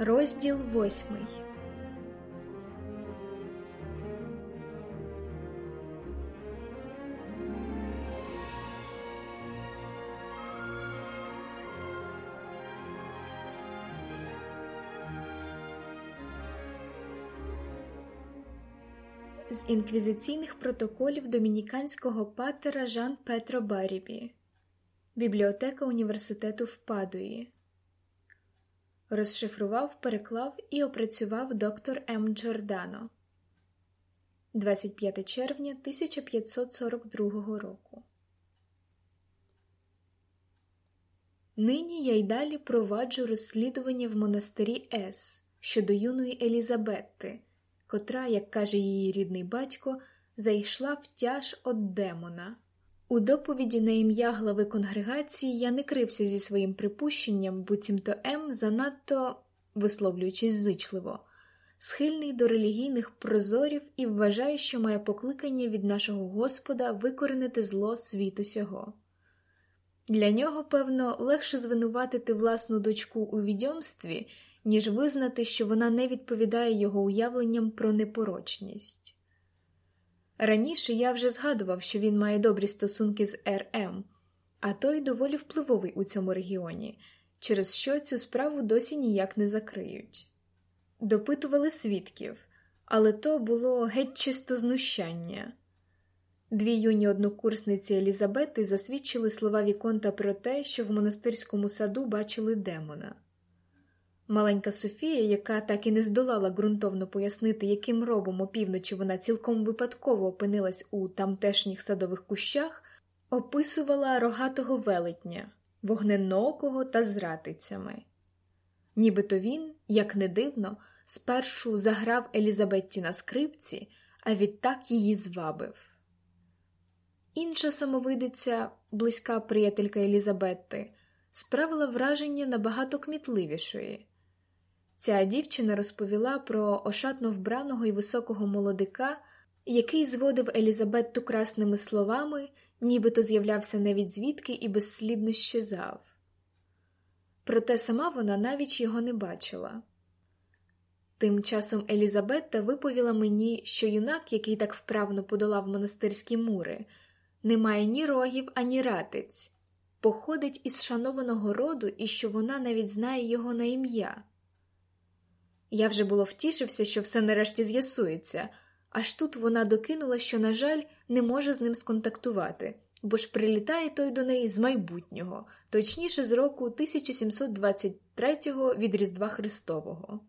Розділ восьмий. З інквізиційних протоколів домініканського патера Жан Петро Барібі, Бібліотека університету в Падуї. Розшифрував, переклав і опрацював доктор М. Джордано 25 червня 1542 року. Нині я й далі проваджу розслідування в монастирі С щодо юної Елізабетти котра, як каже її рідний батько, зайшла в тяж од демона. У доповіді на ім'я глави конгрегації я не крився зі своїм припущенням, буцімто М занадто, висловлюючись зичливо, схильний до релігійних прозорів і вважає, що має покликання від нашого Господа викоренити зло світу сього. Для нього, певно, легше звинуватити власну дочку у відьомстві, ніж визнати, що вона не відповідає його уявленням про непорочність. Раніше я вже згадував, що він має добрі стосунки з РМ, а той доволі впливовий у цьому регіоні, через що цю справу досі ніяк не закриють. Допитували свідків, але то було геть чисто знущання. Дві юні однокурсниці Елізабети засвідчили слова Віконта про те, що в монастирському саду бачили демона. Маленька Софія, яка так і не здолала ґрунтовно пояснити, яким робом опівночі вона цілком випадково опинилась у тамтешніх садових кущах, описувала рогатого велетня, вогненокого та з ратицями. Нібито він, як не дивно, спершу заграв Елізабетті на скрипці, а відтак її звабив. Інша самовидиця, близька приятелька Елізабетти, справила враження набагато кмітливішої. Ця дівчина розповіла про ошатно вбраного і високого молодика, який зводив Елізабетту красними словами, нібито з'являвся навіть звідки і безслідно щезав. Проте сама вона навіть його не бачила. Тим часом Елізабетта виповіла мені, що юнак, який так вправно подолав монастирські мури, не має ні рогів, ані ратиць, походить із шанованого роду і що вона навіть знає його на ім'я. Я вже було втішився, що все нарешті з'ясується, аж тут вона докинула, що, на жаль, не може з ним сконтактувати, бо ж прилітає той до неї з майбутнього, точніше з року 1723-го від Різдва Христового.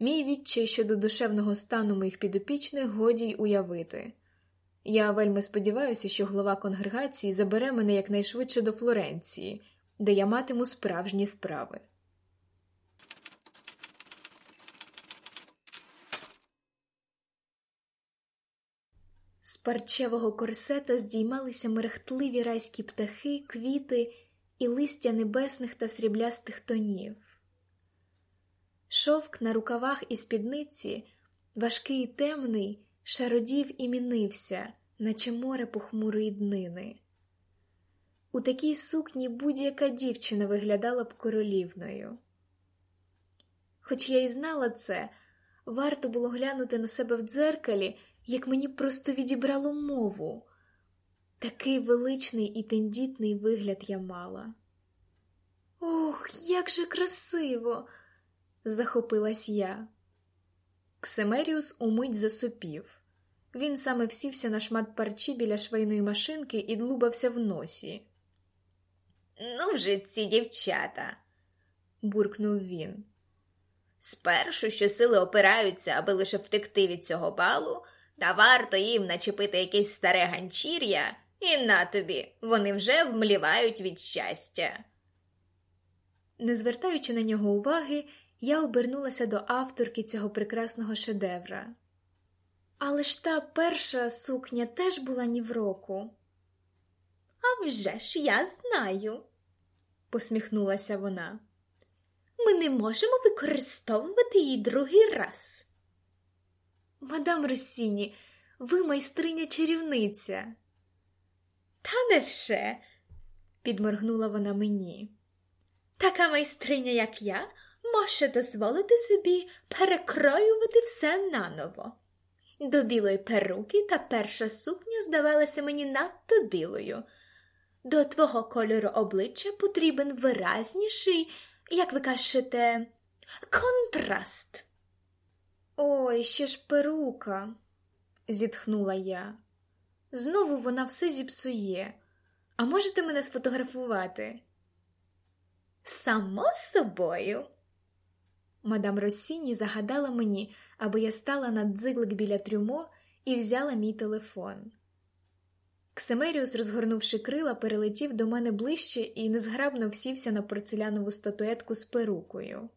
Мій відчай щодо душевного стану моїх підопічних годі й уявити. Я вельми сподіваюся, що глава конгрегації забере мене якнайшвидше до Флоренції, де я матиму справжні справи. Парчевого корсета здіймалися мерехтливі райські птахи, квіти і листя небесних та сріблястих тонів. Шовк на рукавах і спідниці, важкий і темний, шародів і мінився, наче море похмурої днини. У такій сукні будь-яка дівчина виглядала б королівною. Хоч я й знала це, варто було глянути на себе в дзеркалі як мені просто відібрало мову. Такий величний і тендітний вигляд я мала. Ох, як же красиво! захопилась я. Ксемеріус умить засопів. Він саме всівся на шмат парчі біля швейної машинки і длубався в носі. Ну, вже ці дівчата, буркнув він. Спершу що сили опираються, аби лише втекти від цього балу, та варто їм начепити якесь старе ганчір'я, і на тобі вони вже вмлівають від щастя. Не звертаючи на нього уваги, я обернулася до авторки цього прекрасного шедевра. Але ж та перша сукня теж була ні в року. «А вже ж я знаю, посміхнулася вона. Ми не можемо використовувати її другий раз. Мадам Росіні, ви майстриня чарівниця. Та невже? підморгнула вона мені. Така майстриня, як я, може дозволити собі перекроювати все наново. До білої перуки та перша сукня здавалася мені надто білою. До твого кольору обличчя потрібен виразніший, як ви кажете, контраст. Ой, ще ж перука, зітхнула я. Знову вона все зіпсує. А можете мене сфотографувати? Само собою. Мадам Росіні загадала мені, аби я стала на дзиглик біля трюмо і взяла мій телефон. Ксимеріус, розгорнувши крила, перелетів до мене ближче і незграбно всівся на порцелянову статуетку з перукою.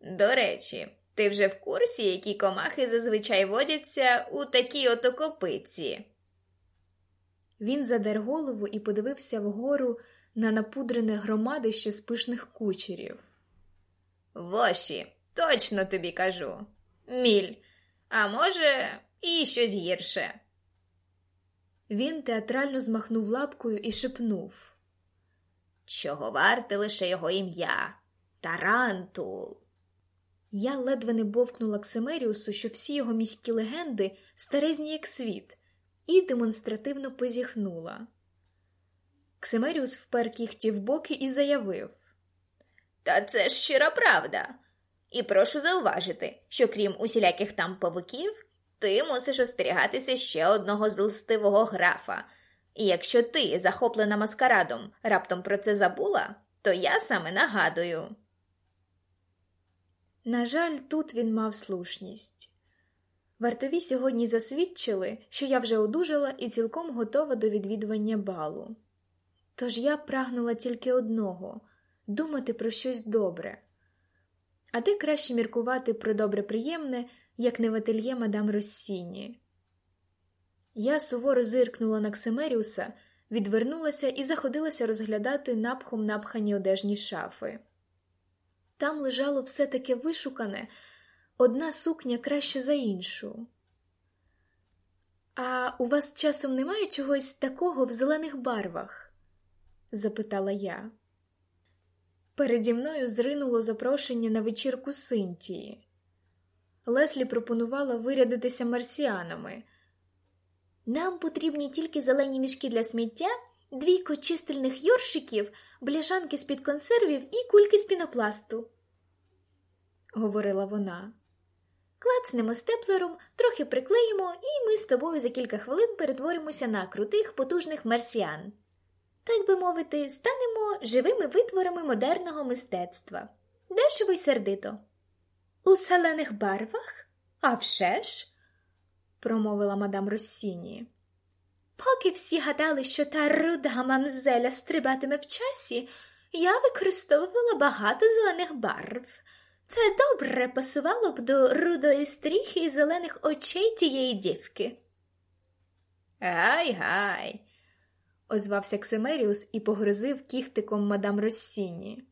До речі, ти вже в курсі, які комахи зазвичай водяться у такій ото копиці? Він задер голову і подивився вгору на напудрене громадище з пишних кучерів. Воші, точно тобі кажу. Міль, а може, і щось гірше. Він театрально змахнув лапкою і шепнув Чого варте лише його ім'я? Тарантул. Я ледве не бовкнула Ксимеріусу, що всі його міські легенди старезні, як світ, і демонстративно позіхнула. Ксимеріус впер кіхті в боки і заявив Та це ж щира правда. І прошу зауважити, що крім усіляких там павуків, ти мусиш остерігатися ще одного злстивого графа. І якщо ти, захоплена маскарадом, раптом про це забула, то я саме нагадую. На жаль, тут він мав слушність. Вартові сьогодні засвідчили, що я вже одужала і цілком готова до відвідування балу. Тож я прагнула тільки одного думати про щось добре. А де краще міркувати про добре приємне, як не в ательє мадам Россіні. Я суворо зиркнула на Ксимеріуса, відвернулася і заходилася розглядати напхом напхані одежні шафи. Там лежало все таке вишукане, одна сукня краще за іншу. А у вас часом немає чогось такого в зелених барвах? запитала я. Переді мною зринуло запрошення на вечірку Синтії. Леслі пропонувала вирядитися марсіанами. Нам потрібні тільки зелені мішки для сміття, двійко чистильних йоршиків, бляшанки з під консервів і кульки з пінопласту, говорила вона. Клацнемо степлером, трохи приклеїмо, і ми з тобою за кілька хвилин перетворимося на крутих, потужних марсіан. Так би мовити, станемо живими витворами модерного мистецтва. Дешево й сердито. У селених барвах? А вже ж?» – промовила мадам Россіні. Поки всі гадали, що та руда мамзеля стрибатиме в часі, я використовувала багато зелених барв. Це добре пасувало б до рудої стріхи і зелених очей тієї дівки. Гай, гай, озвався Ксимеріус і погрозив кіхтиком мадам Россіні.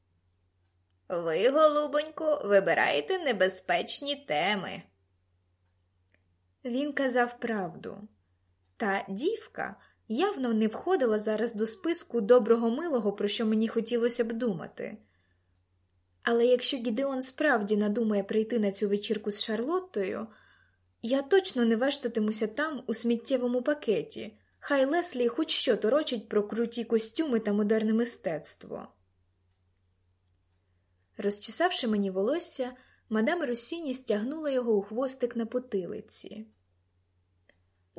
Ви, голубонько, вибираєте небезпечні теми. Він казав правду. Та дівка явно не входила зараз до списку доброго милого, про що мені хотілося б думати. Але якщо Гідеон справді надумає прийти на цю вечірку з Шарлоттою, я точно не вештатимуся там у сміттєвому пакеті, хай Леслі хоч що торочить про круті костюми та модерне мистецтво. Розчесавши мені волосся, мадам Росіні стягнула його у хвостик на потилиці.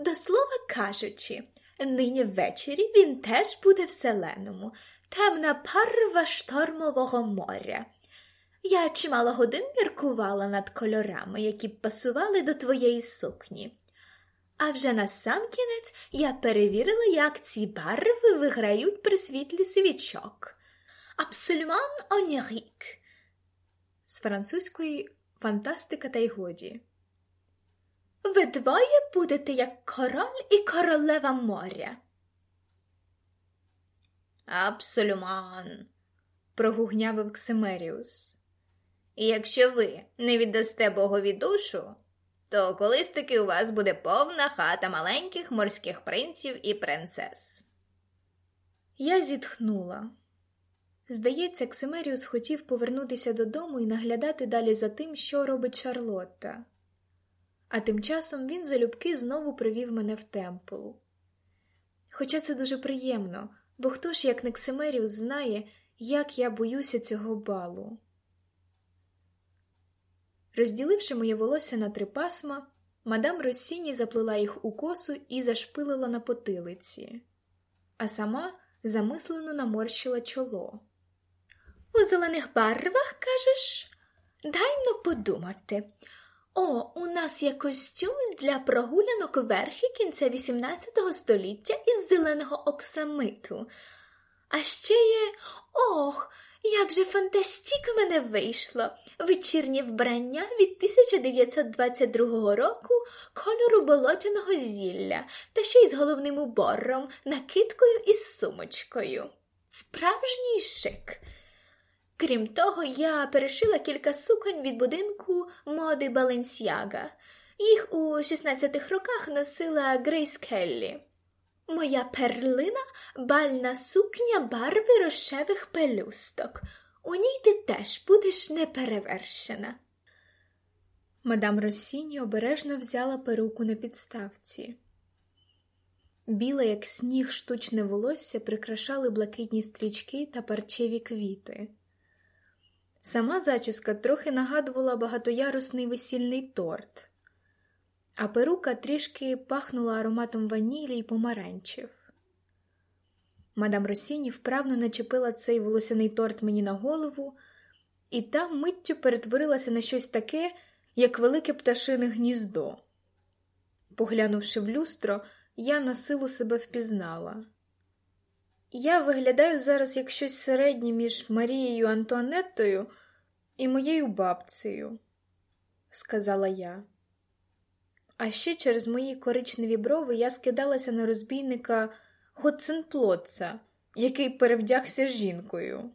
До слова кажучи, нині ввечері він теж буде в селеному, темна парва штормового моря. Я чимало годин міркувала над кольорами, які пасували до твоєї сукні. А вже на сам кінець я перевірила, як ці барви виграють при світлі свічок. Абсолюман онірік. З французької фантастика та й годі. Ви двоє будете як король і королева моря. Абсолюман, прогугнявив Ксимеріус. І якщо ви не віддасте богові душу, то колись таки у вас буде повна хата маленьких морських принців і принцес. Я зітхнула. Здається, Ксимеріус хотів повернутися додому і наглядати далі за тим, що робить Шарлотта. А тим часом він залюбки знову привів мене в темпл. Хоча це дуже приємно, бо хто ж, як Нексимеріус, знає, як я боюся цього балу. Розділивши моє волосся на три пасма, мадам Росіні заплела їх у косу і зашпилила на потилиці, а сама замислено наморщила чоло. У зелених барвах, кажеш? Дай подумати. О, у нас є костюм для прогулянок верхи кінця XVIII століття із зеленого оксамиту. А ще є ох, як же fantastique мене вийшло! Вечірнє вбрання від 1922 року кольору болотяного зілля, та ще й з головним убором, накидкою і сумочкою. Справжній шик. Крім того, я перешила кілька суконь від будинку моди Баленсяга. Їх у 16-х роках носила Грейс Келлі. Моя перлина бальна сукня барви рожевих пелюсток. У ній ти теж будеш неперевершена. Мадам Росіні обережно взяла перуку на підставці. Біле, як сніг, штучне волосся прикрашали блакитні стрічки та парчеві квіти. Сама зачіска трохи нагадувала багатоярусний весільний торт а перука трішки пахнула ароматом ванілі й помаранчів. Мадам Росіні вправно начепила цей волосяний торт мені на голову, і там миттю перетворилася на щось таке, як велике пташине гніздо. Поглянувши в люстро, я на силу себе впізнала. Я виглядаю зараз як щось середнє між Марією Антуанеттою і моєю бабцею, сказала я. А ще через мої коричневі брови я скидалася на розбійника Гоценплотца, який перевдягся жінкою.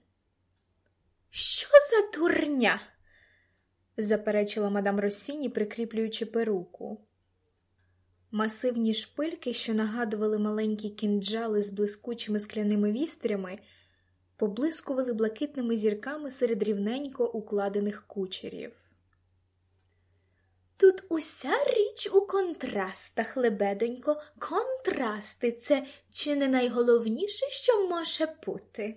Що за дурня? заперечила мадам Росіні, прикріплюючи перуку. Масивні шпильки, що нагадували маленькі кінджали з блискучими скляними вістрями, поблискували блакитними зірками серед рівненько укладених кучерів. Тут уся річ у контрастах, лебедонько, контрасти це чи не найголовніше, що може бути.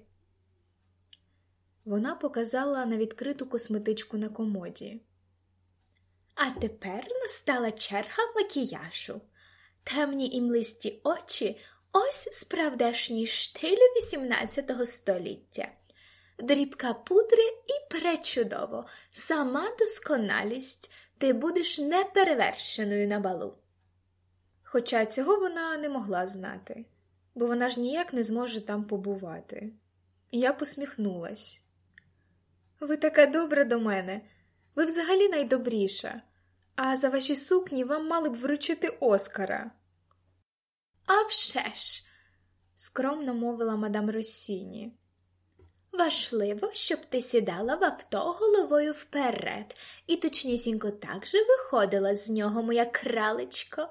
Вона показала на відкриту косметичку на комоді. А тепер настала черга макіяжу. Темні імлисті очі ось справдешній штиль XVIII століття. Дрібка пудри і пречудово, сама досконалість ти будеш неперевершеною на балу. Хоча цього вона не могла знати, бо вона ж ніяк не зможе там побувати. Я посміхнулась. Ви така добра до мене, ви взагалі найдобріша, а за ваші сукні вам мали б вручити Оскара. «А вже ж!» – скромно мовила мадам Росіні. Важливо, щоб ти сідала в авто головою вперед, і точнісінько так же виходила з нього моя кралечко.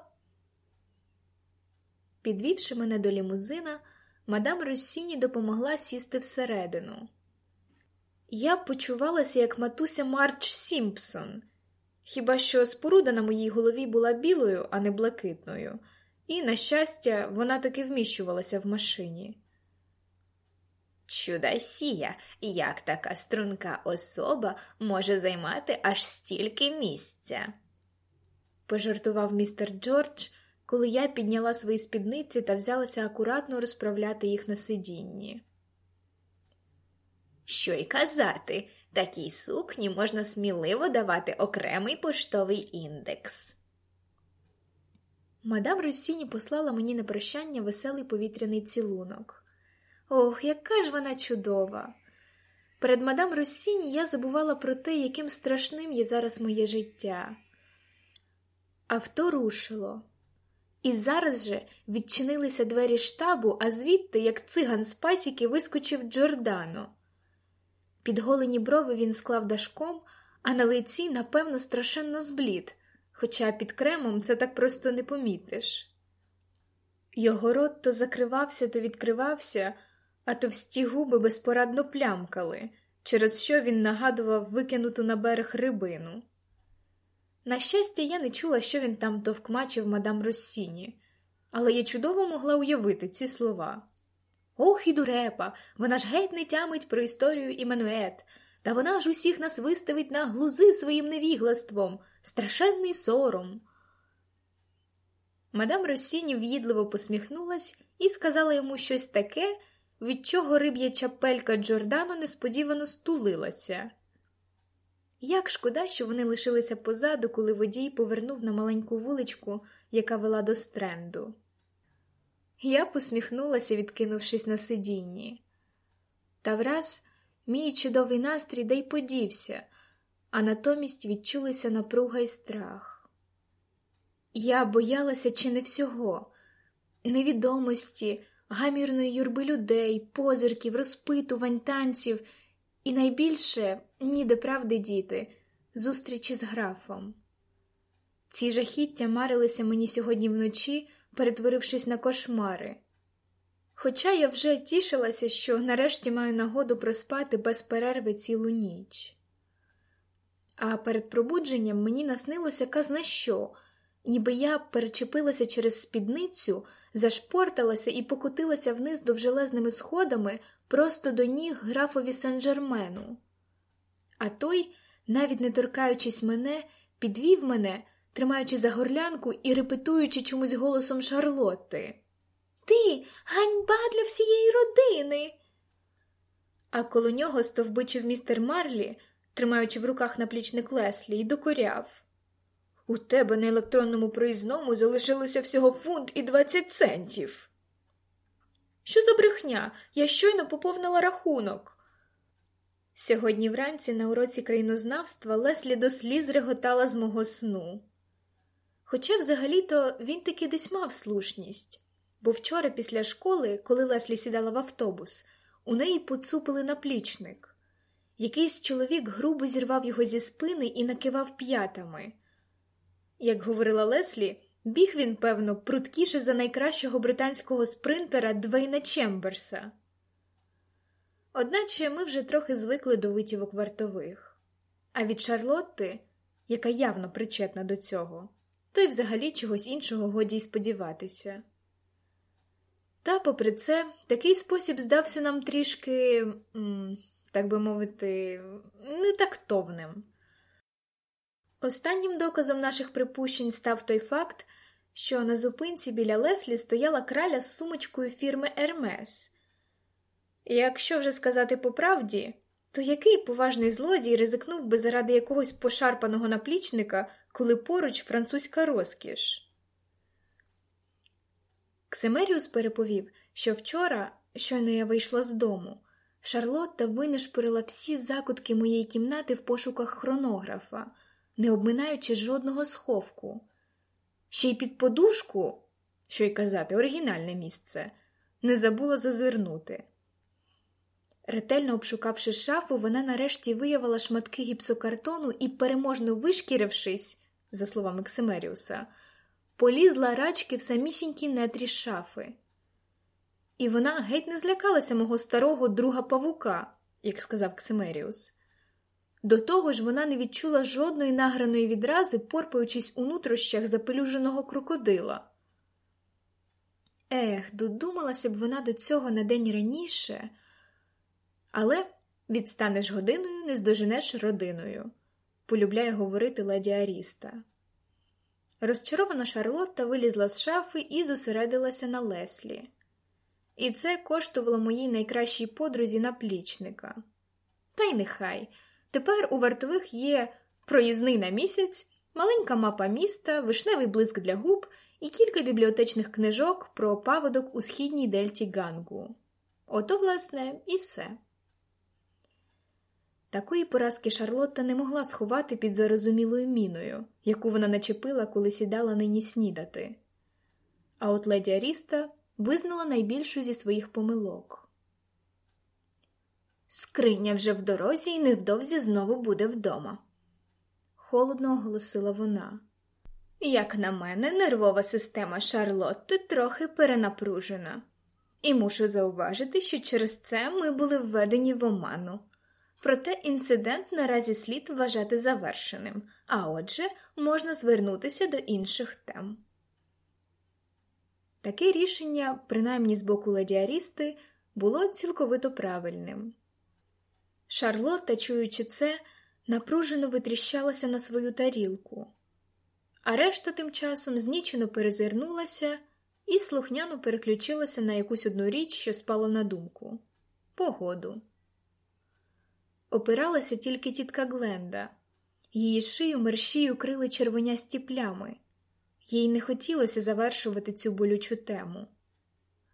Підвівши мене до лімузина, мадам Росіні допомогла сісти всередину. Я почувалася, як матуся Марч Сімпсон, хіба що споруда на моїй голові була білою, а не блакитною, і, на щастя, вона таки вміщувалася в машині. Чудасія, як така струнка особа може займати аж стільки місця. пожартував містер Джордж, коли я підняла свої спідниці та взялася акуратно розправляти їх на сидінні. Що й казати, такій сукні можна сміливо давати окремий поштовий індекс. Мадам Росіні послала мені на прощання веселий повітряний цілунок. Ох, яка ж вона чудова! Перед мадам Росіні я забувала про те, яким страшним є зараз моє життя. Авто рушило, і зараз же відчинилися двері штабу, а звідти, як циган з пасіки, вискочив Джордано. Підголені брови він склав дашком, а на лиці, напевно, страшенно зблід, хоча під кремом це так просто не помітиш. Його рот то закривався, то відкривався а товсті губи безпорадно плямкали, через що він нагадував викинуту на берег рибину. На щастя, я не чула, що він там товкмачив мадам Россіні, але я чудово могла уявити ці слова. Ох і дурепа, вона ж геть не тямить про історію Іменует, та вона ж усіх нас виставить на глузи своїм невіглаством, страшенний сором. Мадам Россіні в'їдливо посміхнулась і сказала йому щось таке, від чого риб'я чапелька Джордано несподівано стулилася. Як шкода, що вони лишилися позаду, коли водій повернув на маленьку вуличку, яка вела до стренду. Я посміхнулася, відкинувшись на сидінні. Та враз мій чудовий настрій де й подівся, а натомість відчулися напруга й страх. Я боялася чи не всього, невідомості, гамірної юрби людей, позирків, розпитувань, танців і найбільше ніде правди діти, зустрічі з графом. Ці жахіття марилися мені сьогодні вночі, перетворившись на кошмари. Хоча я вже тішилася, що нарешті маю нагоду проспати без перерви цілу ніч. А перед пробудженням мені наснилося казна що, ніби я перечепилася через спідницю, зашпорталася і покотилася вниз довжелезними сходами просто до ніг графові Сен-Жермену. А той, навіть не торкаючись мене, підвів мене, тримаючи за горлянку і репетуючи чомусь голосом Шарлотти. Ти ганьба для всієї родини. А коло нього стовбичив містер Марлі, тримаючи в руках наплічник Леслі, і докоряв. У тебе на електронному проїзному залишилося всього фунт і двадцять центів. Що за брехня? Я щойно поповнила рахунок. Сьогодні вранці на уроці країнознавства Леслі до сліз реготала з мого сну. Хоча взагалі-то він таки десь мав слушність, бо вчора після школи, коли Леслі сідала в автобус, у неї поцупили наплічник. Якийсь чоловік грубо зірвав його зі спини і накивав п'ятами. Як говорила Леслі, біг він, певно, пруткіше за найкращого британського спринтера Двейна Чемберса. Одначе ми вже трохи звикли до витівок вартових, а від Шарлотти, яка явно причетна до цього, то й взагалі чогось іншого годі й сподіватися. Та, попри це, такий спосіб здався нам трішки, так би мовити, нетактовним. Останнім доказом наших припущень став той факт, що на зупинці біля Леслі стояла краля з сумочкою фірми Ермес. якщо вже сказати по правді, то який поважний злодій ризикнув би заради якогось пошарпаного наплічника, коли поруч французька розкіш? Ксимеріус переповів, що вчора, щойно я вийшла з дому, Шарлотта винишпорила всі закутки моєї кімнати в пошуках хронографа, не обминаючи жодного сховку. Ще й під подушку, що й казати, оригінальне місце, не забула зазирнути. Ретельно обшукавши шафу, вона нарешті виявила шматки гіпсокартону і, переможно вишкірившись, за словами Ксимеріуса, полізла рачки в самісінькі нетрі шафи. І вона геть не злякалася мого старого друга павука, як сказав Ксимеріус. До того ж, вона не відчула жодної награної відрази, порпаючись у нутрощах запелюженого крокодила. Ех, додумалася б вона до цього на день раніше, але відстанеш годиною, не здоженеш родиною, полюбляє говорити леді Аріста. Розчарована Шарлотта вилізла з шафи і зосередилася на леслі. І це коштувало моїй найкращій подрузі наплічника. Та й нехай. Тепер у вартових є проїзний на місяць, маленька мапа міста, вишневий блиск для губ і кілька бібліотечних книжок про паводок у східній дельті Гангу. Ото, власне, і все. Такої поразки Шарлотта не могла сховати під зарозумілою міною, яку вона начепила, коли сідала нині снідати. А от леді Аріста визнала найбільшу зі своїх помилок. Скриня вже в дорозі і невдовзі знову буде вдома, холодно оголосила вона. Як на мене, нервова система Шарлотти трохи перенапружена. І мушу зауважити, що через це ми були введені в оману. Проте інцидент наразі слід вважати завершеним, а отже, можна звернутися до інших тем. Таке рішення, принаймні з боку леді Арісти, було цілковито правильним. Шарлотта, чуючи це, напружено витріщалася на свою тарілку, а решта тим часом знічено перезирнулася і слухняно переключилася на якусь одну річ, що спала на думку погоду. Опиралася тільки тітка Гленда, її шию мерщію крили червонясті плями. Їй не хотілося завершувати цю болючу тему.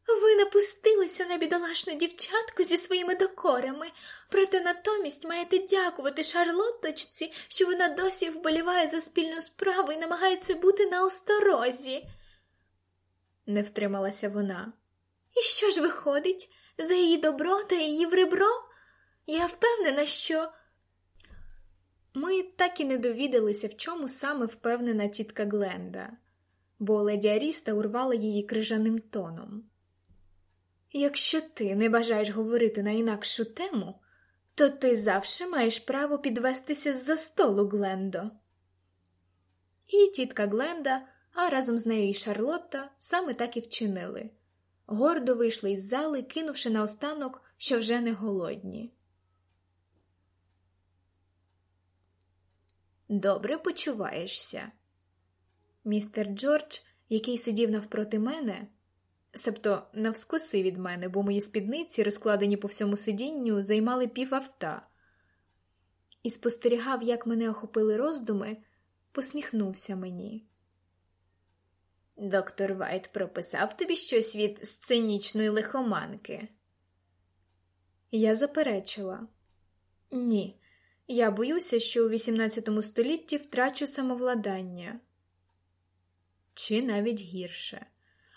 Ви напустилися на бідолашну дівчатку зі своїми докорами, проте натомість маєте дякувати Шарлотточці, що вона досі вболіває за спільну справу і намагається бути на осторозі. Не втрималася вона. І що ж виходить? За її добро та її в ребро? Я впевнена, що. Ми так і не довідалися, в чому саме впевнена тітка Гленда, бо леді Аріста урвала її крижаним тоном. Якщо ти не бажаєш говорити на інакшу тему, то ти завжди маєш право підвестися з за столу, Глендо. І тітка Гленда, а разом з нею і Шарлотта саме так і вчинили. Гордо вийшли із зали, кинувши наостанок, що вже не голодні. Добре почуваєшся. Містер Джордж, який сидів навпроти мене, себто навскоси від мене, бо мої спідниці, розкладені по всьому сидінню, займали пів авта, і спостерігав, як мене охопили роздуми, посміхнувся мені. Доктор Вайт прописав тобі щось від сценічної лихоманки. Я заперечила ні. Я боюся, що у XVIII столітті втрачу самовладання, чи навіть гірше,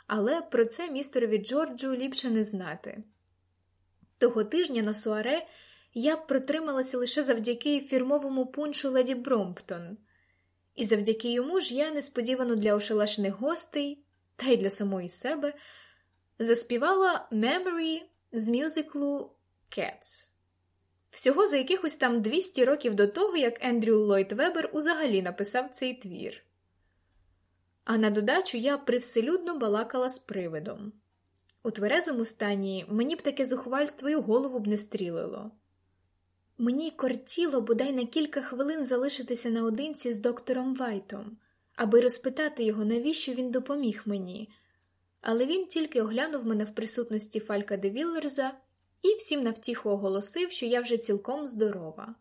але про це містерові Джорджу ліпше не знати. Того тижня на суаре я протрималася лише завдяки фірмовому пуншу леді Бромптон, і завдяки йому ж я несподівано для ошелешених гостей, та й для самої себе, заспівала Memory з мюзиклу Cats всього за якихось там 200 років до того, як Ендрю Ллойд Вебер узагалі написав цей твір. А на додачу я привселюдно балакала з привидом. У тверезому стані мені б таке зухвальство й голову б не стрілило. Мені кортіло бодай на кілька хвилин залишитися наодинці з доктором Вайтом, аби розпитати його, навіщо він допоміг мені, але він тільки оглянув мене в присутності Фалька де Віллерза і всім навтіху оголосив, що я вже цілком здорова.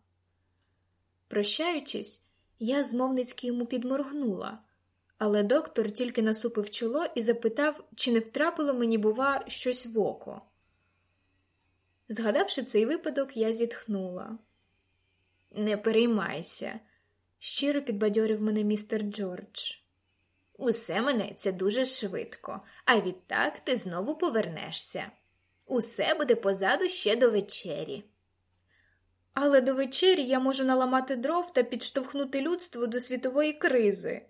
Прощаючись, я змовницьки йому підморгнула, але доктор тільки насупив чоло і запитав, чи не втрапило мені, бува, щось в око. Згадавши цей випадок, я зітхнула. Не переймайся, щиро підбадьорив мене містер Джордж. Усе минеться дуже швидко, а відтак ти знову повернешся. Усе буде позаду ще до вечері. Але до вечері я можу наламати дров та підштовхнути людство до світової кризи.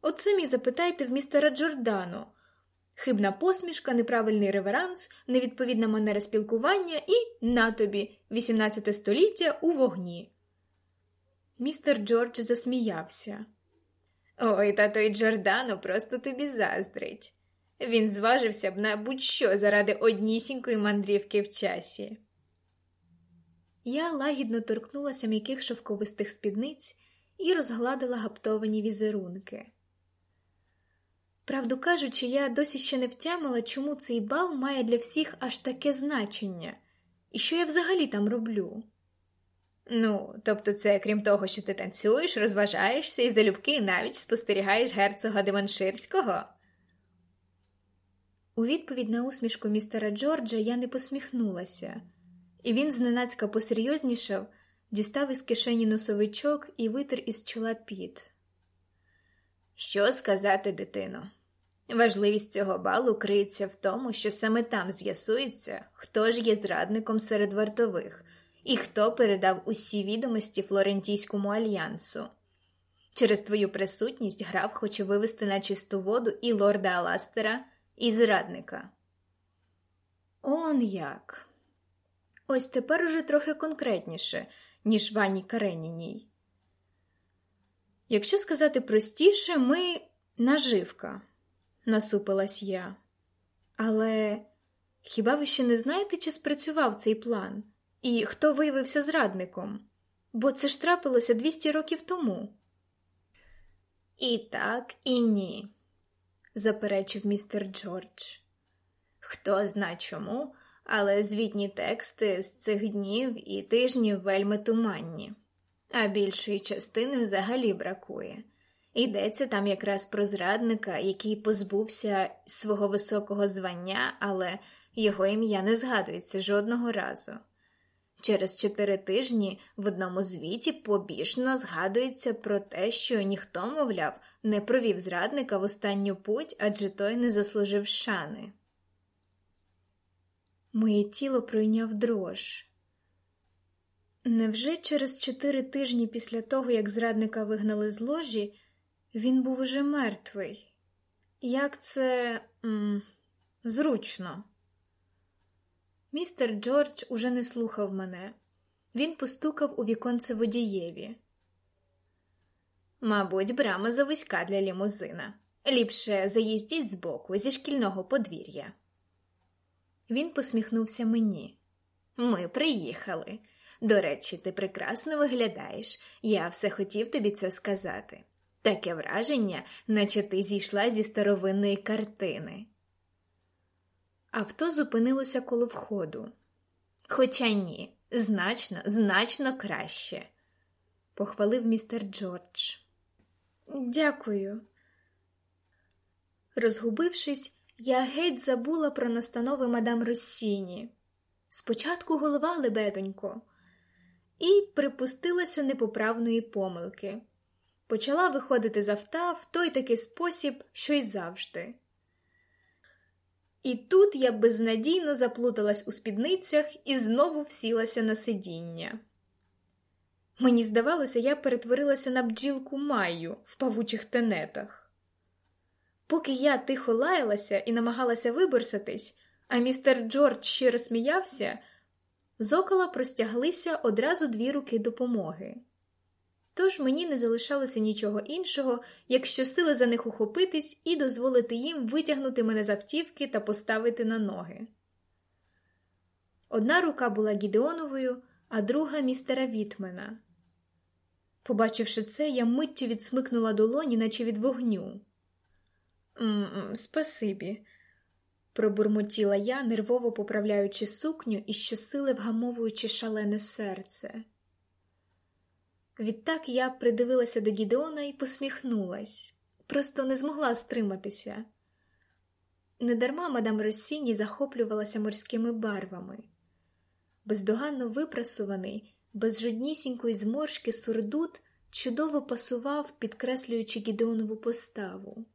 От самі запитайте в містера Джордано. Хибна посмішка, неправильний реверанс, невідповідна манера спілкування і на тобі, 18 століття у вогні. Містер Джордж засміявся. Ой, та той Джордано просто тобі заздрить. Він зважився б на будь-що заради однісінької мандрівки в часі. Я лагідно торкнулася м'яких шовковистих спідниць і розгладила гаптовані візерунки. Правду кажучи, я досі ще не втямила, чому цей бал має для всіх аж таке значення, і що я взагалі там роблю. Ну, тобто, це крім того, що ти танцюєш, розважаєшся і залюбки навіть спостерігаєш герцога Диванширського. У відповідь на усмішку містера Джорджа я не посміхнулася, і він зненацька посерйознішав, дістав із кишені носовичок і витер із чола піт. Що сказати, дитино? Важливість цього балу криється в тому, що саме там з'ясується, хто ж є зрадником серед вартових і хто передав усі відомості Флорентійському альянсу. Через твою присутність граф хоче вивести на чисту воду і лорда Аластера і зрадника. Он як. Ось тепер уже трохи конкретніше, ніж Вані Кареніній. Якщо сказати простіше, ми наживка, насупилась я. Але хіба ви ще не знаєте, чи спрацював цей план? І хто виявився зрадником? Бо це ж трапилося 200 років тому. І так, і ні, заперечив містер Джордж. Хто зна чому, але звітні тексти з цих днів і тижнів вельми туманні, а більшої частини взагалі бракує. Йдеться там якраз про зрадника, який позбувся свого високого звання, але його ім'я не згадується жодного разу. Через чотири тижні в одному звіті побіжно згадується про те, що ніхто, мовляв, не провів зрадника в останню путь, адже той не заслужив шани. Моє тіло пройняв дрож. Невже через чотири тижні після того, як зрадника вигнали з ложі, він був уже мертвий? Як це м зручно? Містер Джордж уже не слухав мене. Він постукав у віконце водієві. Мабуть, брама завузька для лімузина. Ліпше заїздіть збоку зі шкільного подвір'я. Він посміхнувся мені. Ми приїхали. До речі, ти прекрасно виглядаєш. Я все хотів тобі це сказати. Таке враження, наче ти зійшла зі старовинної картини. Авто зупинилося коло входу. Хоча ні, значно, значно краще, похвалив містер Джордж. Дякую. Розгубившись, я геть забула про настанови мадам Россіні. Спочатку голова лебедонько, і припустилася непоправної помилки. Почала виходити з авта в той такий спосіб, що й завжди. І тут я безнадійно заплуталась у спідницях і знову всілася на сидіння. Мені здавалося, я перетворилася на бджілку Майю в павучих тенетах. Поки я тихо лаялася і намагалася виборсатись, а містер Джордж щиро сміявся, з окола простяглися одразу дві руки допомоги. Тож мені не залишалося нічого іншого, як щосили за них ухопитись і дозволити їм витягнути мене з автівки та поставити на ноги. Одна рука була Гідеоновою, а друга містера Вітмена. Побачивши це, я миттю відсмикнула долоні, наче від вогню. «М-м, Спасибі, пробурмотіла я, нервово поправляючи сукню і щосили вгамовуючи шалене серце. Відтак я придивилася до Гідеона і посміхнулась, просто не змогла стриматися. Недарма мадам Росіні захоплювалася морськими барвами. Бездоганно випрасуваний, без жоднісінької зморшки сурдут чудово пасував, підкреслюючи Гідеонову поставу.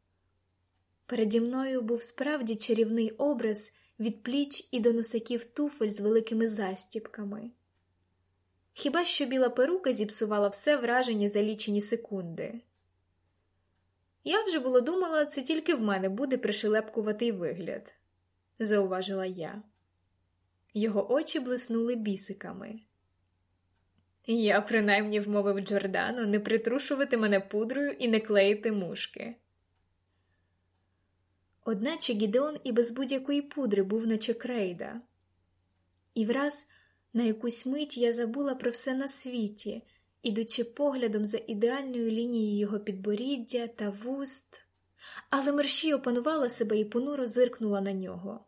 Переді мною був справді чарівний образ від пліч і до носаків туфель з великими застіпками. Хіба що біла перука зіпсувала все враження за лічені секунди. Я вже було думала, це тільки в мене буде пришелепкуватий вигляд, зауважила я. Його очі блиснули бісиками. Я принаймні вмовив Джордану не притрушувати мене пудрою і не клеїти мушки. Одначе Гідеон і без будь-якої пудри був наче крейда. І враз на якусь мить я забула про все на світі, ідучи поглядом за ідеальною лінією його підборіддя та вуст, але мерщі опанувала себе і понуро зиркнула на нього.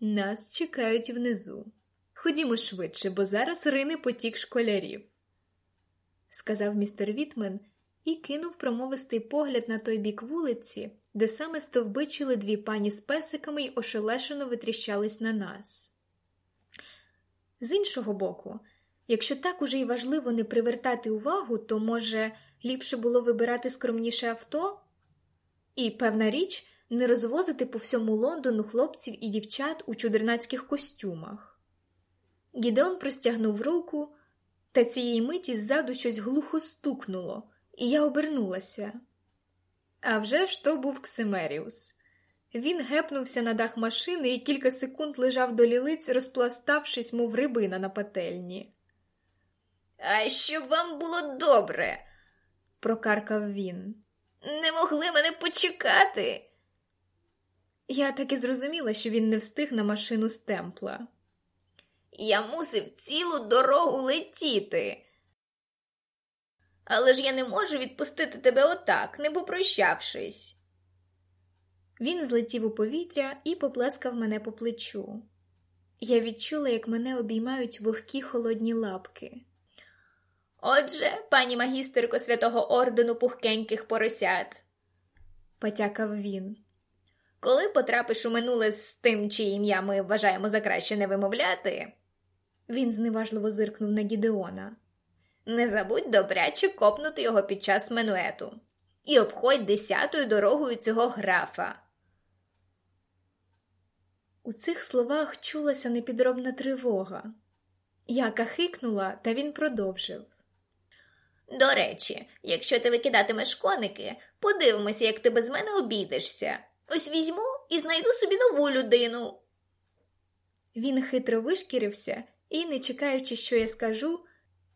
Нас чекають внизу. Ходімо швидше, бо зараз рине потік школярів, сказав містер Вітмен і кинув промовистий погляд на той бік вулиці, де саме стовбичили дві пані з песиками й ошелешено витріщались на нас. З іншого боку, якщо так уже й важливо не привертати увагу, то, може, ліпше було вибирати скромніше авто? І, певна річ, не розвозити по всьому Лондону хлопців і дівчат у чудернацьких костюмах. Гідеон простягнув руку, та цієї миті ззаду щось глухо стукнуло, і я обернулася. А вже ж то був Ксимеріус. Він гепнувся на дах машини і кілька секунд лежав до лілиць, розпластавшись, мов рибина на пательні. А щоб вам було добре, прокаркав він. Не могли мене почекати. Я так і зрозуміла, що він не встиг на машину з темпла. Я мусив цілу дорогу летіти. Але ж я не можу відпустити тебе отак, не попрощавшись. Він злетів у повітря і поплескав мене по плечу. Я відчула, як мене обіймають вогкі холодні лапки. Отже, пані магістерко святого ордену пухкеньких поросят, потякав він. Коли потрапиш у минуле з тим, чиє ім'я ми вважаємо за краще не вимовляти, він зневажливо зиркнув на Гідеона. Не забудь добряче копнути його під час менуету і обходь десятою дорогою цього графа. У цих словах чулася непідробна тривога. Я кахикнула, та він продовжив. До речі, якщо ти викидатимеш коники, подивимося, як ти без мене обійдешся. Ось візьму і знайду собі нову людину. Він хитро вишкірився і, не чекаючи, що я скажу,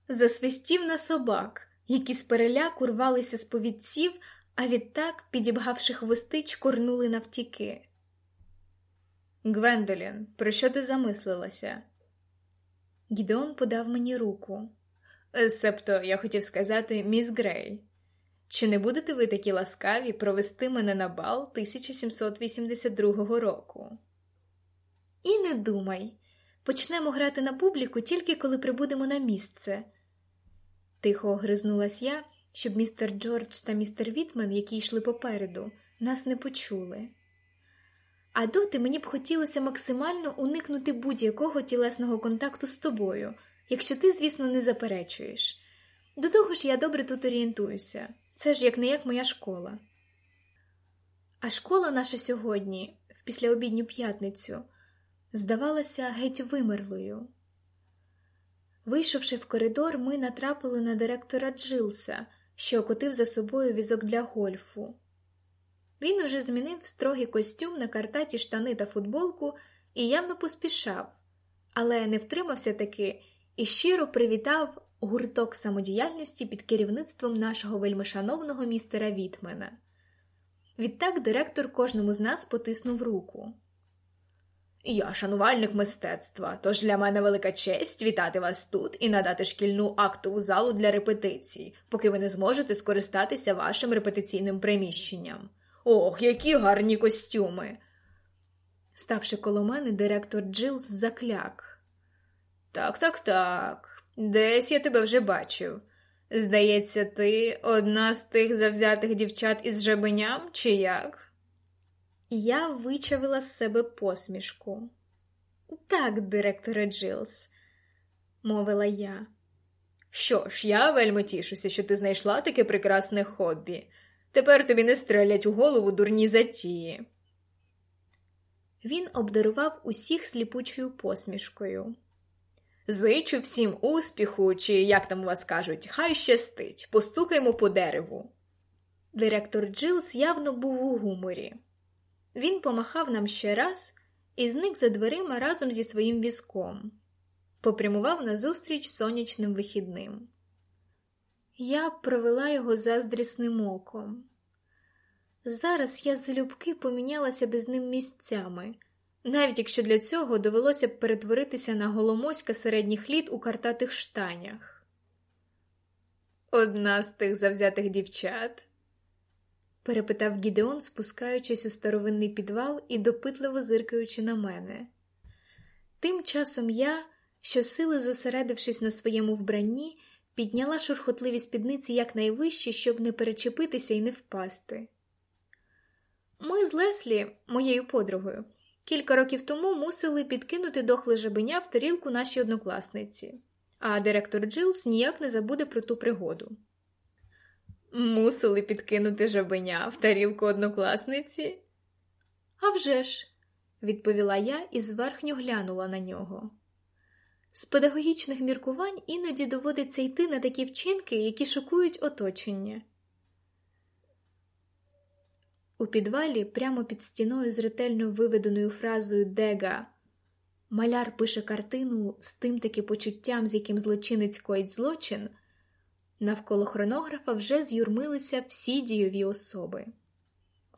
засвистів на собак, які з переляку рвалися з повідців, а відтак, підібгавши хвости, чкурнули навтіки. Гвендолін, про що ти замислилася? Гідеон подав мені руку. Себто, я хотів сказати, міс Грей. Чи не будете ви такі ласкаві провести мене на бал 1782 року? І не думай. Почнемо грати на публіку тільки коли прибудемо на місце. Тихо огризнулась я, щоб містер Джордж та містер Вітмен, які йшли попереду, нас не почули. А доти мені б хотілося максимально уникнути будь-якого тілесного контакту з тобою, якщо ти, звісно, не заперечуєш. До того ж, я добре тут орієнтуюся. Це ж як не як моя школа. А школа наша сьогодні, в післяобідню п'ятницю, здавалася геть вимерлою. Вийшовши в коридор, ми натрапили на директора Джилса, що окотив за собою візок для гольфу. Він уже змінив строгий костюм на картаті штани та футболку і явно поспішав, але не втримався таки і щиро привітав гурток самодіяльності під керівництвом нашого вельмишановного містера Вітмена. Відтак директор кожному з нас потиснув руку. Я шанувальник мистецтва, тож для мене велика честь вітати вас тут і надати шкільну актову залу для репетицій, поки ви не зможете скористатися вашим репетиційним приміщенням. Ох, які гарні костюми. Ставши коло мене, директор Джилс закляк. Так, так, так. Десь я тебе вже бачив. Здається, ти одна з тих завзятих дівчат із жабеням, чи як? Я вичавила з себе посмішку. Так, директоре Джилс, мовила я. Що ж, я вельми тішуся, що ти знайшла таке прекрасне хобі. Тепер тобі не стрелять у голову дурні затії. Він обдарував усіх сліпучою посмішкою. Зичу всім успіху, чи, як там у вас кажуть, хай щастить, постукаймо по дереву. Директор Джилс явно був у гуморі. Він помахав нам ще раз і зник за дверима разом зі своїм візком, попрямував назустріч сонячним вихідним. Я провела його заздрісним оком. Зараз я залюбки помінялася б з ним місцями, навіть якщо для цього довелося б перетворитися на голомоська середніх літ у картатих штанях. Одна з тих завзятих дівчат перепитав Гідеон, спускаючись у старовинний підвал і допитливо зиркаючи на мене. Тим часом я, щосили зосередившись на своєму вбранні, підняла шурхотливі спідниці якнайвище, щоб не перечепитися і не впасти. Ми з Леслі, моєю подругою, кілька років тому мусили підкинути дохле жабеня в тарілку нашій однокласниці, а директор Джилс ніяк не забуде про ту пригоду. Мусили підкинути жабеня в тарілку однокласниці? «А вже ж», – відповіла я і зверхньо глянула на нього. З педагогічних міркувань іноді доводиться йти на такі вчинки, які шокують оточення. У підвалі, прямо під стіною з ретельно виведеною фразою Дега, маляр пише картину з тим таки почуттям, з яким злочинець коїть злочин, навколо хронографа вже з'юрмилися всі дійові особи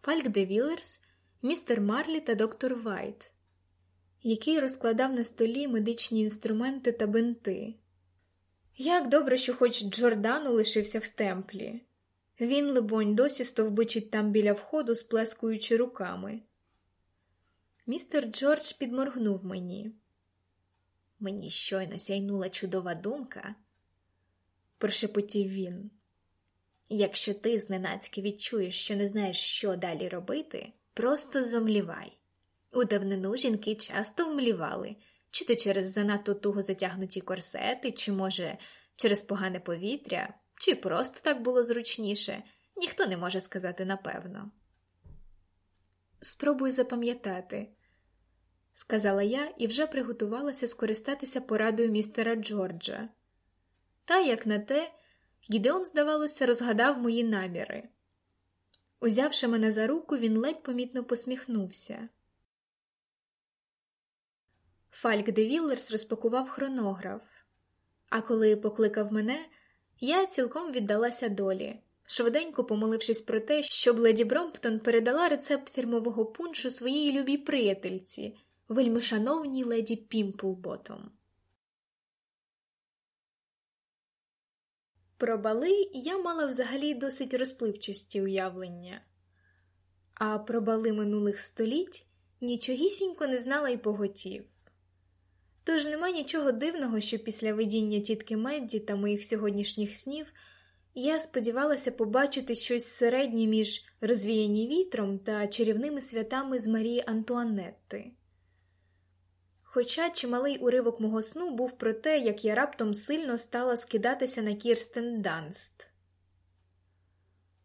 Фальк де Вілерс, містер Марлі та доктор Вайт, який розкладав на столі медичні інструменти та бинти. Як добре, що хоч Джордано лишився в Темплі. Він, либонь, досі стовбичить там біля входу, сплескуючи руками. Містер Джордж підморгнув мені. Мені щойно сяйнула чудова думка, прошепотів він. Якщо ти зненацьки відчуєш, що не знаєш, що далі робити, просто зомлівай. У давнину жінки часто вмлівали, чи то через занадто туго затягнуті корсети, чи, може, через погане повітря, чи просто так було зручніше, ніхто не може сказати напевно. Спробуй запам'ятати, сказала я і вже приготувалася скористатися порадою містера Джорджа. Та, як на те, Гідеон, здавалося, розгадав мої наміри. Узявши мене за руку, він ледь помітно посміхнувся. Фальк де Віллерс розпакував хронограф, а коли покликав мене, я цілком віддалася долі, швиденько помолившись про те, щоб леді Бромптон передала рецепт фірмового пуншу своїй любій приятельці, вельмишановній леді Пімплботом. Про бали я мала взагалі досить розпливчасті уявлення, а про бали минулих століть нічогісінько не знала й поготів. Тож нема нічого дивного, що після видіння тітки Медді та моїх сьогоднішніх снів я сподівалася побачити щось середнє між розвіяні вітром та чарівними святами з Марії Антуанетти. Хоча чималий уривок мого сну був про те, як я раптом сильно стала скидатися на Кірстен Данст.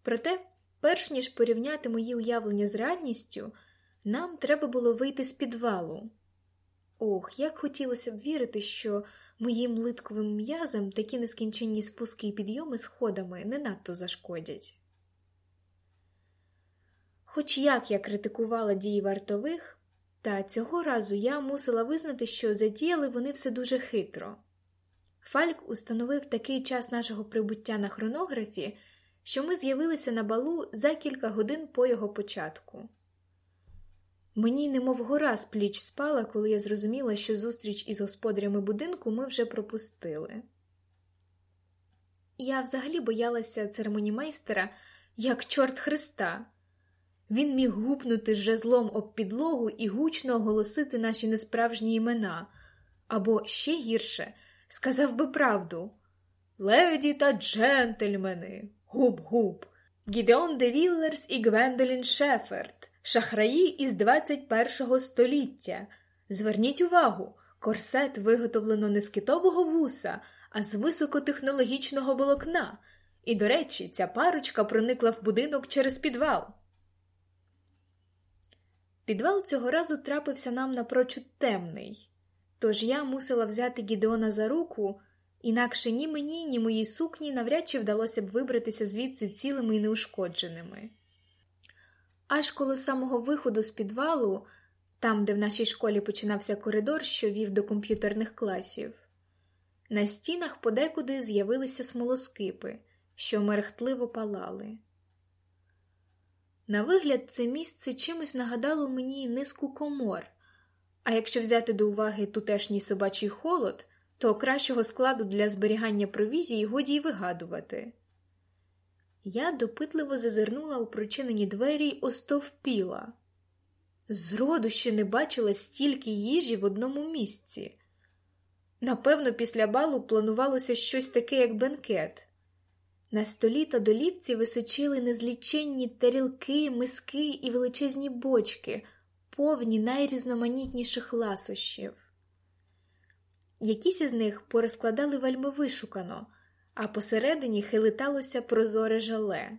Проте, перш ніж порівняти мої уявлення з реальністю, нам треба було вийти з підвалу. Ох, як хотілося б вірити, що моїм литковим м'язам такі нескінченні спуски і підйоми сходами не надто зашкодять. Хоч як я критикувала дії вартових, та цього разу я мусила визнати, що задіяли вони все дуже хитро. Фальк установив такий час нашого прибуття на хронографі, що ми з'явилися на балу за кілька годин по його початку. Мені немов гора з пліч спала, коли я зрозуміла, що зустріч із господарями будинку ми вже пропустили. Я взагалі боялася церемонімейстера як чорт Христа. Він міг гупнути жезлом об підлогу і гучно оголосити наші несправжні імена, або ще гірше сказав би правду. Леді та джентльмени, гуп-гуп, Гідеон де Віллерс і Гвендолін Шеферд шахраї із 21 століття. Зверніть увагу, корсет виготовлено не з китового вуса, а з високотехнологічного волокна. І, до речі, ця парочка проникла в будинок через підвал. Підвал цього разу трапився нам напрочуд темний, тож я мусила взяти Гідеона за руку, інакше ні мені, ні моїй сукні навряд чи вдалося б вибратися звідси цілими і неушкодженими. Аж коло самого виходу з підвалу, там, де в нашій школі починався коридор, що вів до комп'ютерних класів, на стінах подекуди з'явилися смолоскипи, що мерехтливо палали. На вигляд, це місце чимось нагадало мені низку комор, а якщо взяти до уваги тутешній собачий холод, то кращого складу для зберігання провізії годі й вигадувати. Я допитливо зазирнула у прочинені двері й остовпіла. Зроду ще не бачила стільки їжі в одному місці. Напевно, після балу планувалося щось таке, як бенкет. На столі та долівці височили незліченні тарілки, миски і величезні бочки, повні найрізноманітніших ласощів. Якісь із них порозкладали вельми вишукано а посередині хилиталося прозоре жале.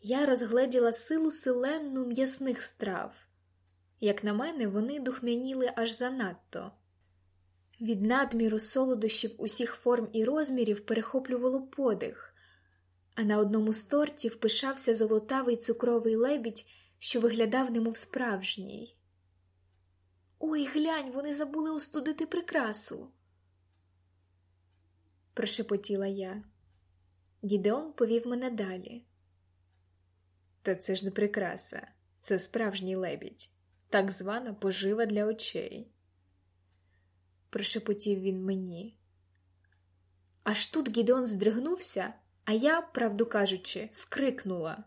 Я розгледіла силу селенну м'ясних страв. Як на мене, вони духмяніли аж занадто. Від надміру солодощів усіх форм і розмірів перехоплювало подих, а на одному з тортів пишався золотавий цукровий лебідь, що виглядав немов справжній. Ой, глянь, вони забули остудити прикрасу. Прошепотіла я. Гідеон повів мене далі. Та це ж не прикраса, це справжній лебідь, так звана пожива для очей. Прошепотів він мені. Аж тут Гідеон здригнувся, а я, правду кажучи, скрикнула.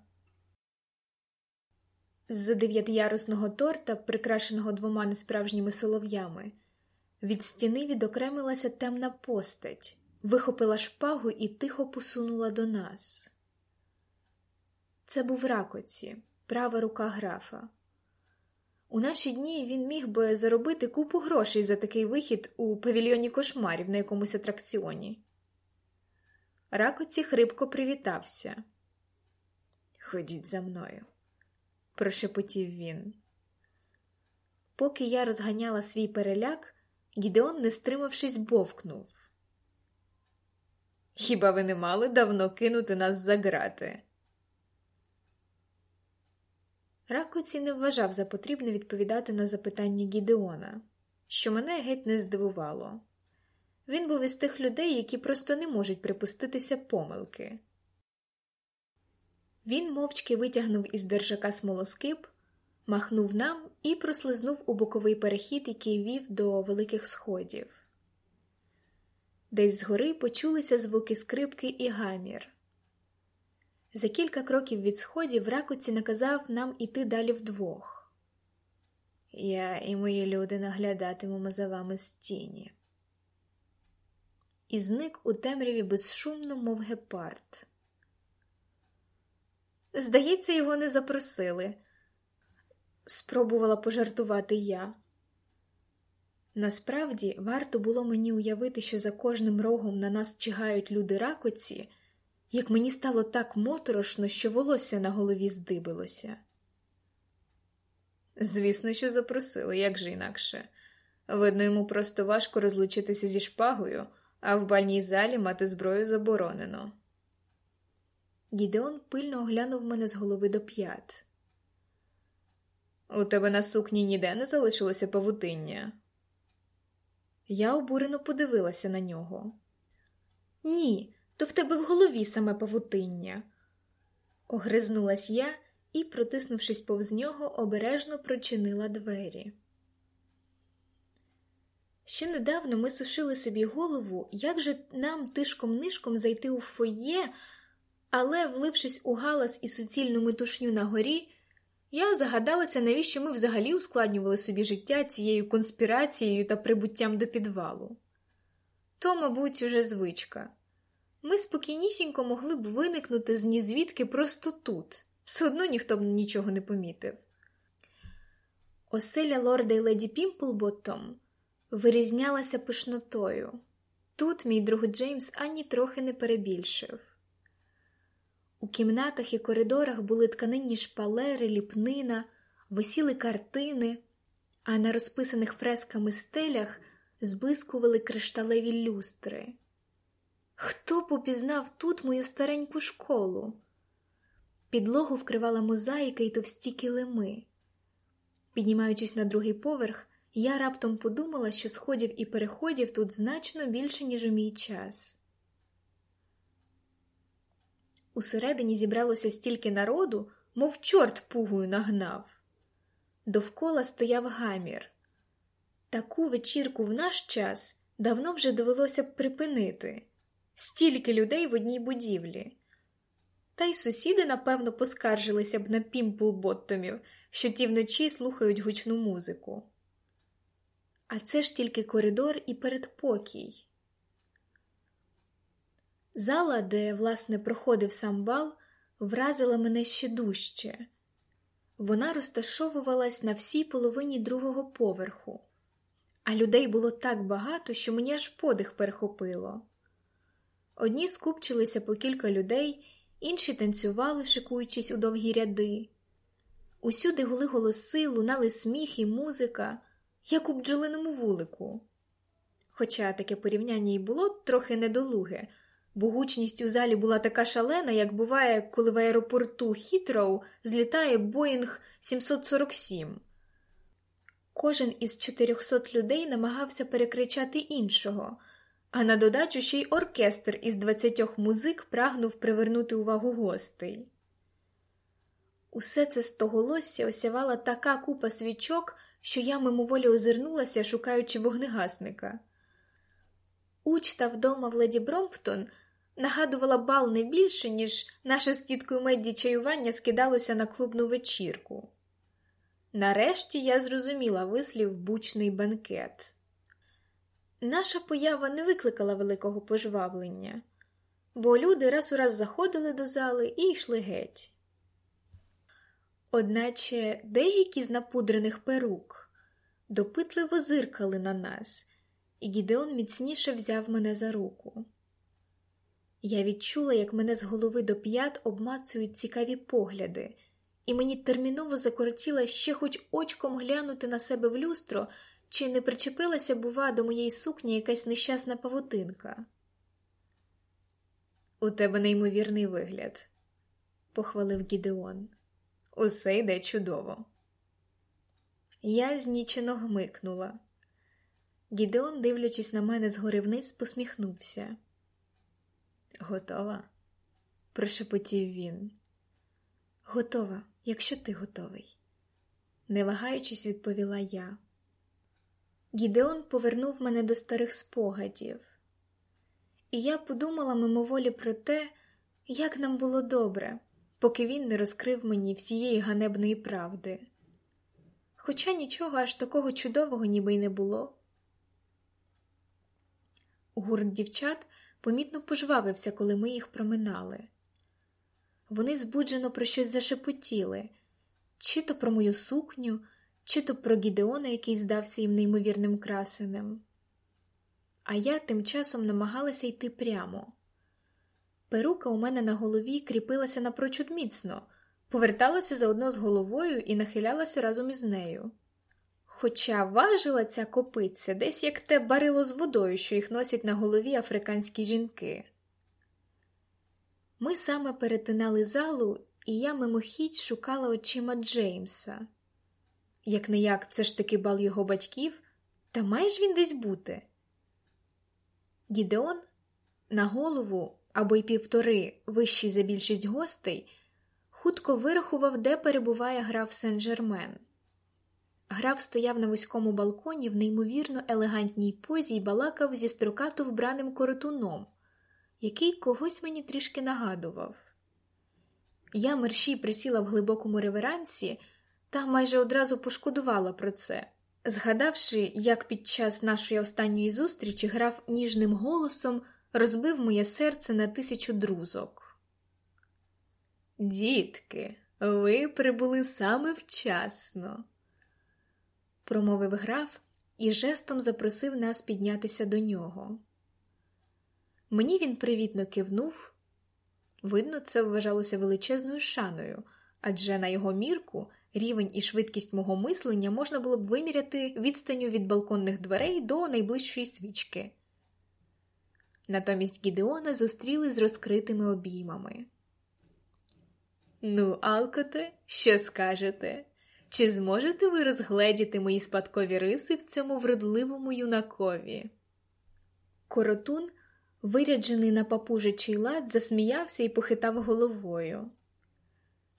З-за дев'ятиярусного торта, прикрашеного двома несправжніми солов'ями, від стіни відокремилася темна постать, вихопила шпагу і тихо посунула до нас. Це був ракоці, права рука графа. У наші дні він міг би заробити купу грошей за такий вихід у павільйоні кошмарів на якомусь атракціоні. Ракоці хрипко привітався. Ходіть за мною, прошепотів він. Поки я розганяла свій переляк, Гідеон, не стримавшись, бовкнув. Хіба ви не мали давно кинути нас за грати? Ракоці не вважав за потрібне відповідати на запитання Гідеона, що мене геть не здивувало. Він був із тих людей, які просто не можуть припуститися помилки. Він мовчки витягнув із держака смолоскип, махнув нам і прослизнув у боковий перехід, який вів до великих сходів. Десь згори почулися звуки скрипки і гамір. За кілька кроків від сходів Ракуці наказав нам іти далі вдвох. Я і мої люди наглядатимемо за вами з тіні. І зник у темряві безшумно, мов гепард. Здається, його не запросили, спробувала пожартувати я. Насправді, варто було мені уявити, що за кожним рогом на нас чигають люди ракоці, як мені стало так моторошно, що волосся на голові здибилося. Звісно, що запросили, як же інакше. Видно, йому просто важко розлучитися зі шпагою, а в бальній залі мати зброю заборонено. Гідеон пильно оглянув мене з голови до п'ят. У тебе на сукні ніде не залишилося павутиння. Я обурено подивилася на нього. Ні, то в тебе в голові саме павутиння. Огризнулась я і, протиснувшись повз нього, обережно прочинила двері. Ще недавно ми сушили собі голову, як же нам тишком нишком зайти у фоє, але, влившись у галас і суцільну метушню на горі, я загадалася, навіщо ми взагалі ускладнювали собі життя цією конспірацією та прибуттям до підвалу. То, мабуть, уже звичка. Ми спокійнісінько могли б виникнути з нізвідки просто тут, все одно ніхто б нічого не помітив. Оселя лорда й леді Пімплботом вирізнялася пишнотою. Тут мій друг Джеймс ані трохи не перебільшив. У кімнатах і коридорах були тканинні шпалери, ліпнина, висіли картини, а на розписаних фресками стелях зблискували кришталеві люстри. Хто попізнав тут мою стареньку школу? Підлогу вкривала мозаїка і товсті килими. Піднімаючись на другий поверх, я раптом подумала, що сходів і переходів тут значно більше, ніж у мій час. Усередині зібралося стільки народу, мов чорт пугою нагнав. Довкола стояв гамір. Таку вечірку в наш час давно вже довелося б припинити стільки людей в одній будівлі. Та й сусіди, напевно, поскаржилися б на пімплботтомів, що ті вночі слухають гучну музику. А це ж тільки коридор і передпокій. Зала, де, власне, проходив сам бал, вразила мене ще дужче. Вона розташовувалась на всій половині другого поверху, а людей було так багато, що мені аж подих перехопило. Одні скупчилися по кілька людей, інші танцювали, шикуючись у довгі ряди. Усюди гули голоси, лунали сміх і музика, як у бджолиному вулику. Хоча таке порівняння й було трохи недолуге бо гучність у залі була така шалена, як буває, коли в аеропорту Хітроу злітає Боїнг 747. Кожен із 400 людей намагався перекричати іншого, а на додачу ще й оркестр із 20 музик прагнув привернути увагу гостей. Усе це стоголосся осявала така купа свічок, що я мимоволі озирнулася, шукаючи вогнегасника. Учта вдома в леді Бромптон нагадувала бал не більше, ніж наше з тіткою Медді чаювання скидалося на клубну вечірку. Нарешті я зрозуміла вислів бучний бенкет. Наша поява не викликала великого пожвавлення, бо люди раз у раз заходили до зали і йшли геть. Одначе деякі з напудрених перук допитливо зиркали на нас, і Гідеон міцніше взяв мене за руку. Я відчула, як мене з голови до п'ят обмацують цікаві погляди, і мені терміново закортіло ще хоч очком глянути на себе в люстро, чи не причепилася, бува, до моєї сукні якась нещасна павутинка. У тебе неймовірний вигляд, похвалив Гідеон. Усе йде чудово. Я знічено гмикнула. Гідеон, дивлячись на мене згори вниз, посміхнувся. Готова? прошепотів він. Готова, якщо ти готовий, не вагаючись, відповіла я. Гідеон повернув мене до старих спогадів, і я подумала мимоволі про те, як нам було добре, поки він не розкрив мені всієї ганебної правди. Хоча нічого аж такого чудового ніби й не було. Гурт дівчат помітно пожвавився, коли ми їх проминали. Вони збуджено про щось зашепотіли чи то про мою сукню, чи то про Гідеона, який здався їм неймовірним красенем. А я тим часом намагалася йти прямо. Перука у мене на голові кріпилася напрочуд міцно, поверталася заодно з головою і нахилялася разом із нею. Хоча важила ця копиця десь як те барило з водою, що їх носять на голові африканські жінки. Ми саме перетинали залу, і я мимохідь шукала очима Джеймса. Як не як це ж таки бал його батьків, та має ж він десь бути. Гідеон на голову або й півтори вищий за більшість гостей, хутко вирахував, де перебуває граф Сен-Жермен. Граф стояв на вузькому балконі в неймовірно елегантній позі й балакав зі строкато вбраним коротуном, який когось мені трішки нагадував. Я мерщій присіла в глибокому реверансі та майже одразу пошкодувала про це, згадавши, як під час нашої останньої зустрічі граф ніжним голосом розбив моє серце на тисячу друзок. Дітки, ви прибули саме вчасно промовив граф і жестом запросив нас піднятися до нього. Мені він привітно кивнув. Видно, це вважалося величезною шаною, адже на його мірку рівень і швидкість мого мислення можна було б виміряти відстанню від балконних дверей до найближчої свічки. Натомість Гідеона зустріли з розкритими обіймами. Ну, Алкоте, що скажете? Чи зможете ви розгледіти мої спадкові риси в цьому вродливому юнакові? Коротун, виряджений на папужичий лад, засміявся і похитав головою.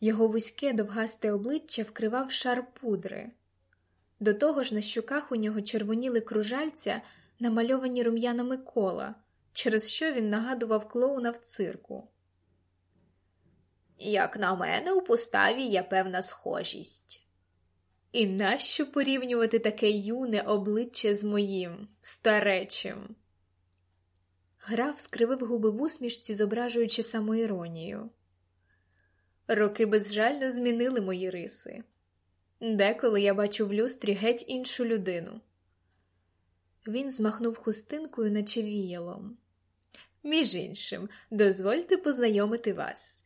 Його вузьке довгасте обличчя вкривав шар пудри. До того ж на щуках у нього червоніли кружальця, намальовані рум'янами кола, через що він нагадував клоуна в цирку. Як на мене, у поставі є певна схожість. І нащо порівнювати таке юне обличчя з моїм старечим? Граф скривив губи в усмішці, зображуючи самоіронію. Роки безжально змінили мої риси. Деколи я бачу в люстрі геть іншу людину. Він змахнув хустинкою, наче віялом. Між іншим, дозвольте познайомити вас.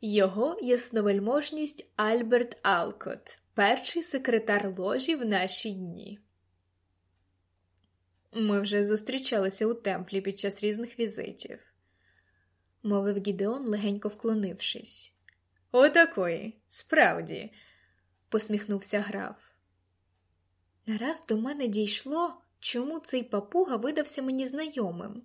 Його ясновельможність Альберт Алкот перший секретар ложі в наші дні. Ми вже зустрічалися у темплі під час різних візитів. мовив Гідеон, легенько вклонившись. Отакої, справді, посміхнувся граф. Нараз до мене дійшло, чому цей папуга видався мені знайомим.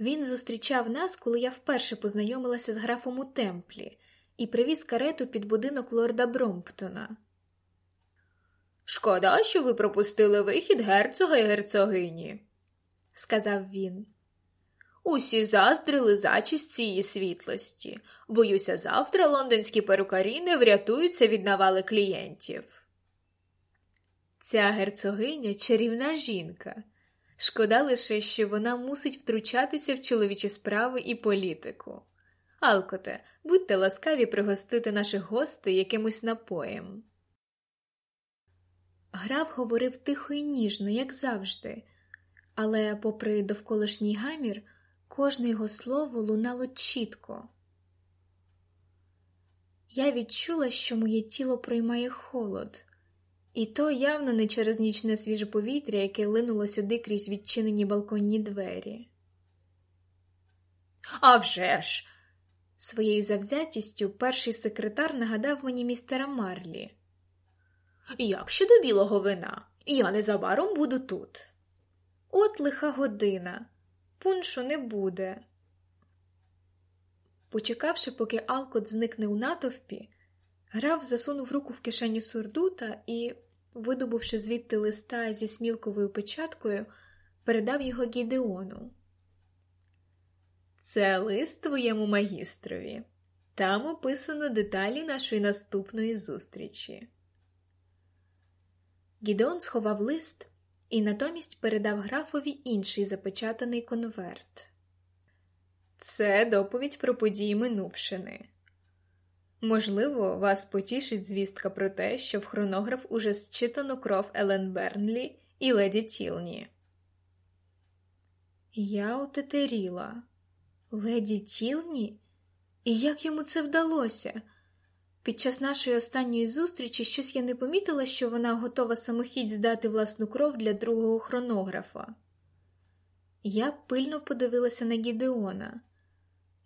Він зустрічав нас, коли я вперше познайомилася з графом у темплі і привіз карету під будинок лорда Бромптона. Шкода, що ви пропустили вихід герцога і герцогині, сказав він. Усі заздрили зачість цієї світлості. Боюся, завтра лондонські перукарі не врятуються від навали клієнтів. Ця герцогиня чарівна жінка. Шкода лише, що вона мусить втручатися в чоловічі справи і політику. Алкоте, будьте ласкаві пригостити наших гостей якимось напоєм. Граф говорив тихо і ніжно, як завжди, але, попри довколишній гамір, кожне його слово лунало чітко. Я відчула, що моє тіло приймає холод, і то явно не через нічне свіже повітря, яке линуло сюди крізь відчинені балконні двері. «А вже ж!» Своєю завзятістю перший секретар нагадав мені містера Марлі. Як щодо білого вина, я незабаром буду тут. От лиха година, пуншу не буде. Почекавши, поки Алкот зникне у натовпі, граф засунув руку в кишеню сурдута і, видобувши звідти листа зі смілковою печаткою, передав його Гідеону. Це лист твоєму магістрові. Там описано деталі нашої наступної зустрічі. Гідеон сховав лист і натомість передав графові інший запечатаний конверт. Це доповідь про події минувшини. Можливо, вас потішить звістка про те, що в хронограф уже зчитано кров Елен Бернлі і леді Тілні. Я отетеріла. Леді Тілні? І як йому це вдалося? Під час нашої останньої зустрічі щось я не помітила, що вона готова самохідь здати власну кров для другого хронографа. Я пильно подивилася на Гідеона.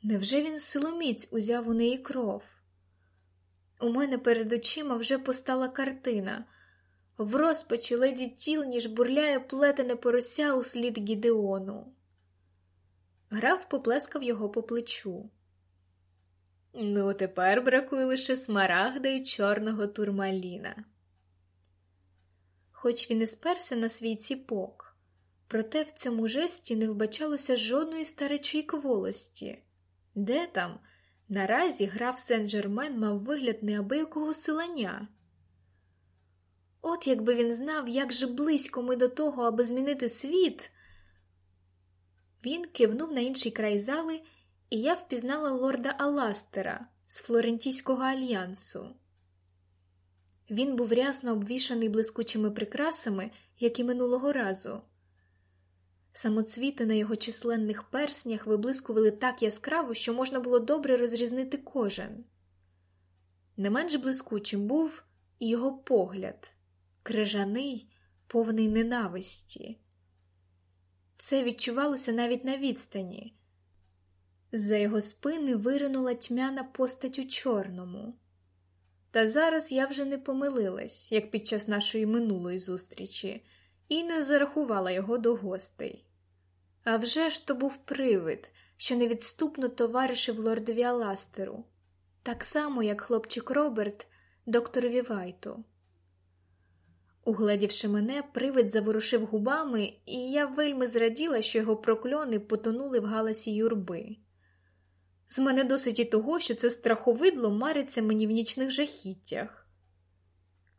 Невже він силоміць узяв у неї кров? У мене перед очима вже постала картина. В розпачі леді тіл, ніж бурляє плетене порося у слід Гідеону. Граф поплескав його по плечу. Ну, тепер бракує лише смарагда й чорного турмаліна. Хоч він і сперся на свій ціпок, проте в цьому жесті не вбачалося жодної старечої кволості. Де там? Наразі граф Сен-Жермен мав вигляд неабиякого силання. От якби він знав, як же близько ми до того, аби змінити світ. Він кивнув на інший край зали, і я впізнала лорда Аластера з Флорентійського альянсу. Він був рясно обвішаний блискучими прикрасами, як і минулого разу. Самоцвіти на його численних перснях виблискували так яскраво, що можна було добре розрізнити кожен. Не менш блискучим був і його погляд, крижаний, повний ненависті. Це відчувалося навіть на відстані. З-за його спини виринула тьмяна постать у чорному. Та зараз я вже не помилилась, як під час нашої минулої зустрічі і не зарахувала його до гостей. А вже ж то був привид, що невідступно товаришив лордові Аластеру, так само, як хлопчик Роберт, докторові Вайту. Угледівши мене, привид заворушив губами, і я вельми зраділа, що його прокльони потонули в галасі юрби. З мене досить і того, що це страховидло мариться мені в нічних жахіттях.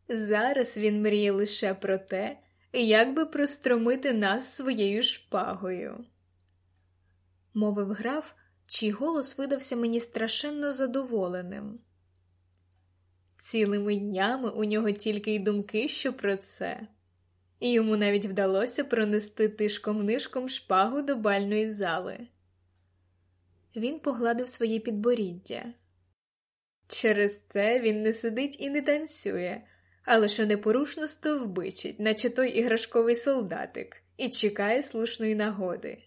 Зараз він мріє лише про те, як би простромити нас своєю шпагою, мовив граф, чий голос видався мені страшенно задоволеним. Цілими днями у нього тільки й думки, що про це, і йому навіть вдалося пронести тишком нишком шпагу до бальної зали. Він погладив своє підборіддя. Через це він не сидить і не танцює, а лише непорушно стовбичить, наче той іграшковий солдатик, і чекає слушної нагоди.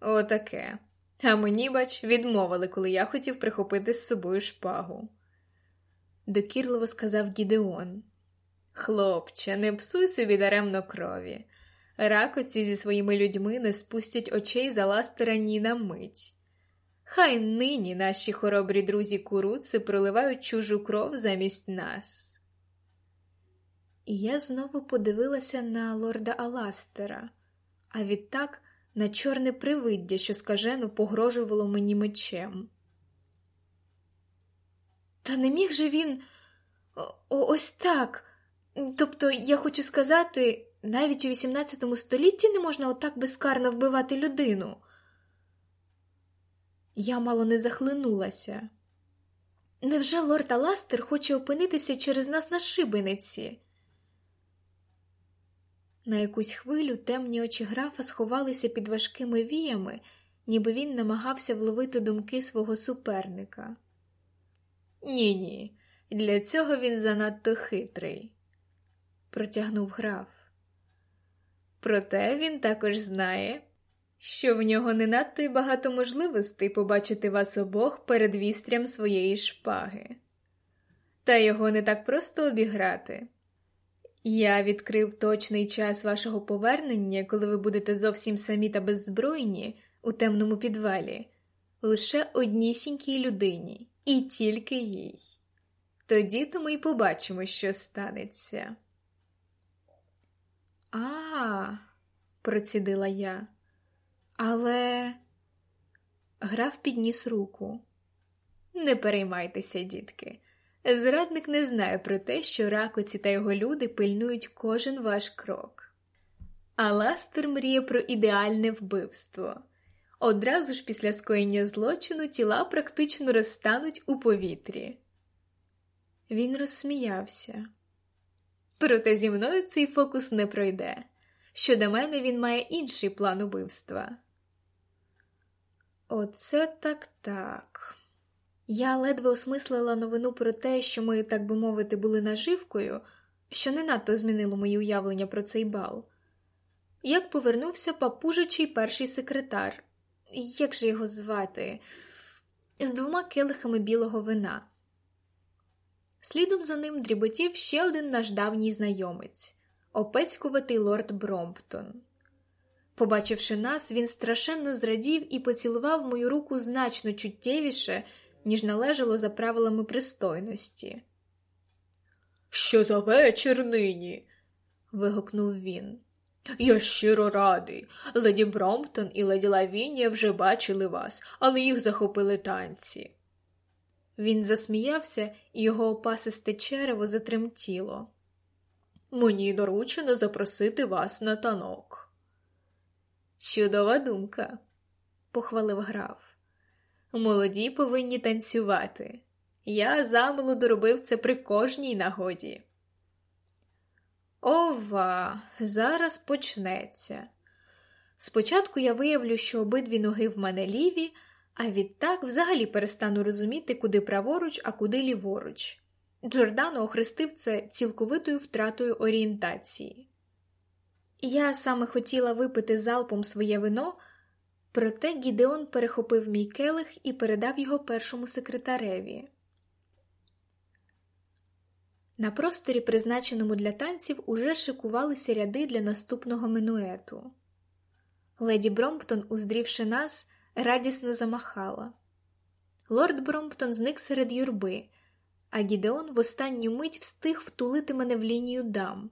Отаке. А мені, бач, відмовили, коли я хотів прихопити з собою шпагу. Докірливо сказав Гідеон. Хлопче, не псуй собі даремно крові. Ракоці зі своїми людьми не спустять очей за ластера ні на мить. Хай нині наші хоробрі друзі куруци проливають чужу кров замість нас. І я знову подивилася на лорда Аластера, а відтак на чорне привиддя, що скажено погрожувало мені мечем. Та не міг же він ось так. Тобто, я хочу сказати, навіть у XVIII столітті не можна отак безкарно вбивати людину. Я мало не захлинулася. Невже лорд Аластер хоче опинитися через нас на шибениці? На якусь хвилю темні очі графа сховалися під важкими віями, ніби він намагався вловити думки свого суперника. Ні, ні, для цього він занадто хитрий, протягнув граф. Проте він також знає, що в нього не надто й багато можливостей побачити вас обох перед вістрям своєї шпаги, та його не так просто обіграти. Я відкрив точний час вашого повернення, коли ви будете зовсім самі та беззбройні у темному підвалі, лише однісінькій людині, і тільки їй. Тоді то ми й побачимо, що станеться. А, процідила я. Але граф підніс руку. Не переймайтеся, дітки. Зрадник не знає про те, що ракоці та його люди пильнують кожен ваш крок. А Ластер мріє про ідеальне вбивство. Одразу ж після скоєння злочину тіла практично розтануть у повітрі. Він розсміявся. Проте зі мною цей фокус не пройде. Щодо мене він має інший план убивства. Оце так так. Я ледве осмислила новину про те, що ми, так би мовити, були наживкою, що не надто змінило мої уявлення про цей бал. Як повернувся папужичий перший секретар, як же його звати, з двома келихами білого вина. Слідом за ним дріботів ще один наш давній знайомець опецькуватий лорд Бромптон. Побачивши нас, він страшенно зрадів і поцілував мою руку значно чуттєвіше, ніж належало за правилами пристойності. Що за вечір нині? вигукнув він. Я щиро радий. Леді Бромптон і леді Лавінія вже бачили вас, але їх захопили танці. Він засміявся, і його опасисте черево затремтіло. Мені доручено запросити вас на танок. Чудова думка, похвалив граф. Молоді повинні танцювати. Я замилу доробив це при кожній нагоді. Ова, зараз почнеться. Спочатку я виявлю, що обидві ноги в мене ліві, а відтак взагалі перестану розуміти, куди праворуч, а куди ліворуч. Джордано охрестив це цілковитою втратою орієнтації. Я саме хотіла випити залпом своє вино, проте Гідеон перехопив мій келих і передав його першому секретареві. На просторі, призначеному для танців, уже шикувалися ряди для наступного минуету. Леді Бромптон, уздрівши нас, радісно замахала. Лорд Бромптон зник серед юрби, а Гідеон в останню мить встиг втулити мене в лінію дам,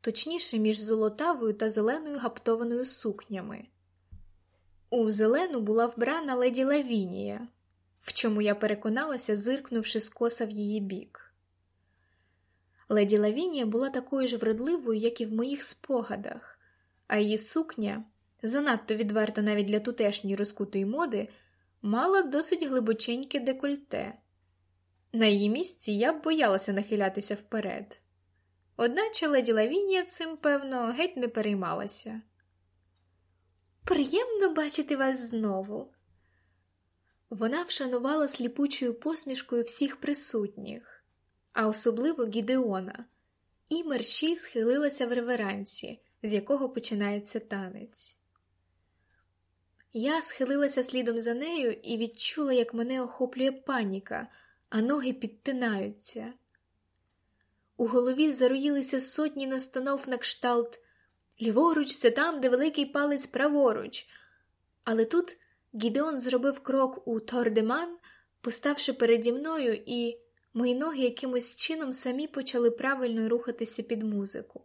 точніше, між золотавою та зеленою гаптованою сукнями. У зелену була вбрана леді Лавінія, в чому я переконалася, зиркнувши скоса в її бік. Леді Лавінія була такою ж вродливою, як і в моїх спогадах, а її сукня, занадто відверта навіть для тутешньої розкутої моди, мала досить глибоченьке декольте. На її місці я б боялася нахилятися вперед. Одначе леді Лавінія цим, певно, геть не переймалася. Приємно бачити вас знову. Вона вшанувала сліпучою посмішкою всіх присутніх, а особливо Гідеона, і мерщій схилилася в реверансі, з якого починається танець. Я схилилася слідом за нею і відчула, як мене охоплює паніка, а ноги підтинаються. У голові зароїлися сотні настанов на кшталт ліворуч, це там, де великий палець праворуч. Але тут Гідеон зробив крок у Тордеман, поставши переді мною, і мої ноги якимось чином самі почали правильно рухатися під музику.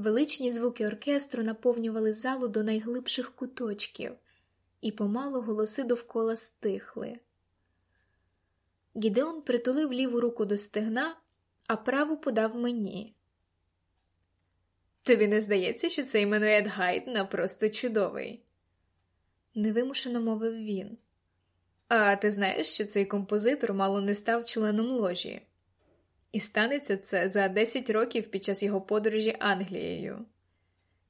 Величні звуки оркестру наповнювали залу до найглибших куточків, і помалу голоси довкола стихли. Гідеон притулив ліву руку до стегна, а праву подав мені. Тобі не здається, що цей Менует Гайдна просто чудовий? невимушено мовив він. А ти знаєш, що цей композитор мало не став членом ложі? І станеться це за 10 років під час його подорожі Англією.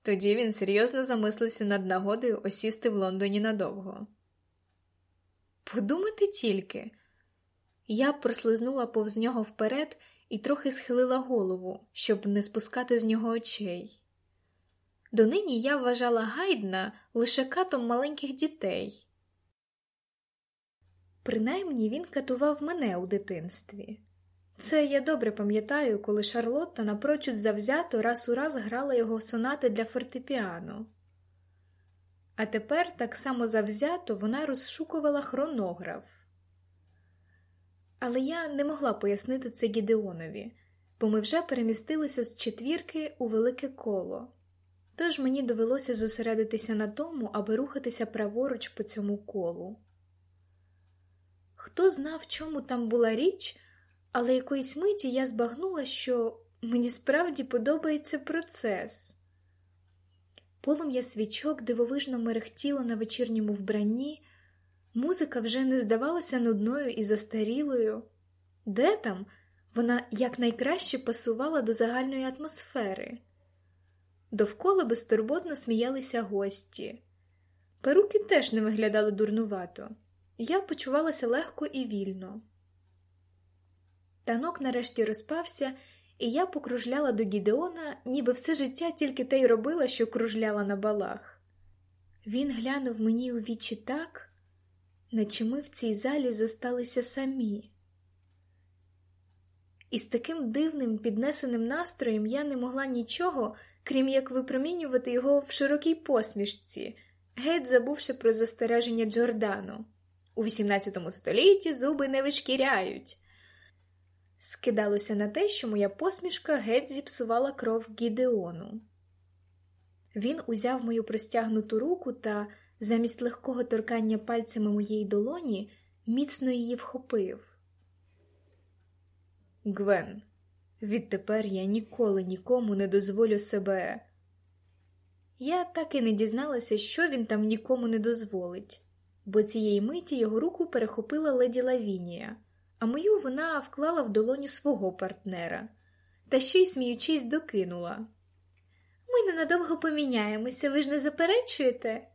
Тоді він серйозно замислився над нагодою осісти в Лондоні надовго. Подумати тільки. Я прослизнула повз нього вперед і трохи схилила голову, щоб не спускати з нього очей. Донині я вважала Гайдна лише катом маленьких дітей. Принаймні він катував мене у дитинстві. Це я добре пам'ятаю, коли Шарлотта напрочуд завзято раз у раз грала його сонати для фортепіано. А тепер так само завзято вона розшукувала хронограф. Але я не могла пояснити це Гідеонові, бо ми вже перемістилися з четвірки у велике коло. Тож мені довелося зосередитися на тому, аби рухатися праворуч по цьому колу. Хто знав, чому там була річ, але якоїсь миті я збагнула, що мені справді подобається процес. Полум'я свічок дивовижно мерехтіло на вечірньому вбранні, музика вже не здавалася нудною і застарілою. Де там вона якнайкраще пасувала до загальної атмосфери. Довкола безтурботно сміялися гості. Перуки теж не виглядали дурнувато. Я почувалася легко і вільно. Танок нарешті розпався, і я покружляла до Гідеона, ніби все життя тільки те й робила, що кружляла на балах. Він глянув мені у вічі так, наче ми в цій залі зосталися самі. І з таким дивним піднесеним настроєм я не могла нічого, крім як випромінювати його в широкій посмішці, геть забувши про застереження Джордану. У XVIII столітті зуби не вишкіряють. Скидалося на те, що моя посмішка геть зіпсувала кров Гідеону. Він узяв мою простягнуту руку та, замість легкого торкання пальцями моєї долоні, міцно її вхопив. Гвен, відтепер я ніколи нікому не дозволю себе. Я так і не дізналася, що він там нікому не дозволить, бо цієї миті його руку перехопила леді Лавінія, а мою вона вклала в долоню свого партнера та ще й сміючись докинула. Ми ненадовго поміняємося, ви ж не заперечуєте?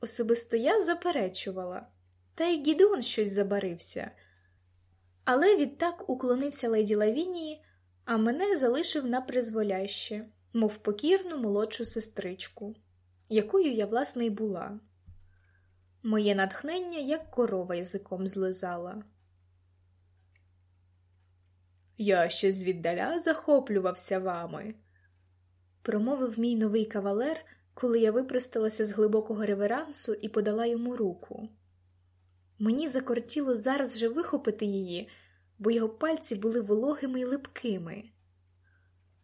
Особисто я заперечувала, та й Гідеон щось забарився. Але відтак уклонився леді Лавінії, а мене залишив на призволяще, мов покірну молодшу сестричку, якою я, власне, й була. Моє натхнення, як корова язиком злизала. Я ще звіддаля захоплювався вами, промовив мій новий кавалер, коли я випросталася з глибокого реверансу і подала йому руку. Мені закортіло зараз же вихопити її, бо його пальці були вологими й липкими.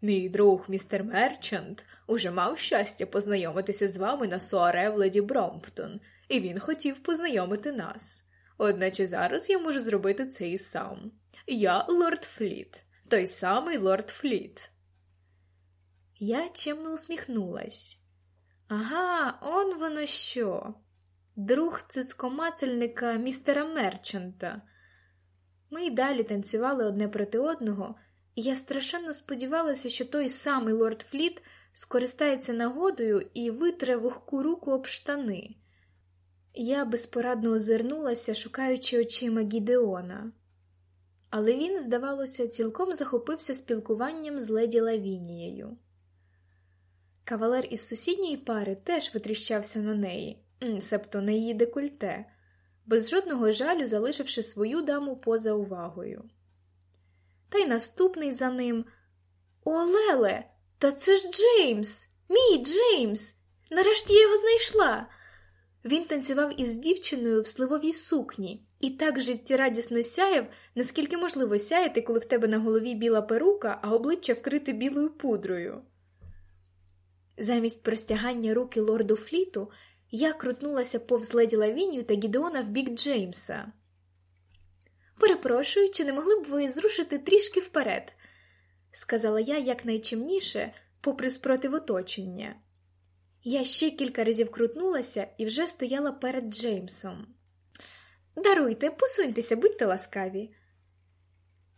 Мій друг містер Мерчант уже мав щастя познайомитися з вами на суаре в леді Бромптон, і він хотів познайомити нас. Одначе зараз я можу зробити це і сам. Я лорд Фліт, той самий лорд Фліт. Я чемно усміхнулась. Ага, он воно що друг цицькомацельника містера Мерчанта. Ми й далі танцювали одне проти одного, і я страшенно сподівалася, що той самий лорд Фліт скористається нагодою і витре вогку руку об штани. Я безпорадно озирнулася, шукаючи очима Гідеона. Але він, здавалося, цілком захопився спілкуванням з леді Лавінією. Кавалер із сусідньої пари теж витріщався на неї, себто на її декольте, без жодного жалю залишивши свою даму поза увагою. Та й наступний за ним О, Леле, та це ж Джеймс, мій Джеймс! Нарешті я його знайшла. Він танцював із дівчиною в сливовій сукні і так життєрадісно сяяв, наскільки можливо сяяти, коли в тебе на голові біла перука, а обличчя вкрите білою пудрою. Замість простягання руки лорду Фліту я крутнулася повз леді Лавінію та Гідеона в бік Джеймса. Перепрошую, чи не могли б ви зрушити трішки вперед? сказала я якнайчимніше, попри спротив оточення. Я ще кілька разів крутнулася і вже стояла перед Джеймсом. Даруйте, посуньтеся, будьте ласкаві.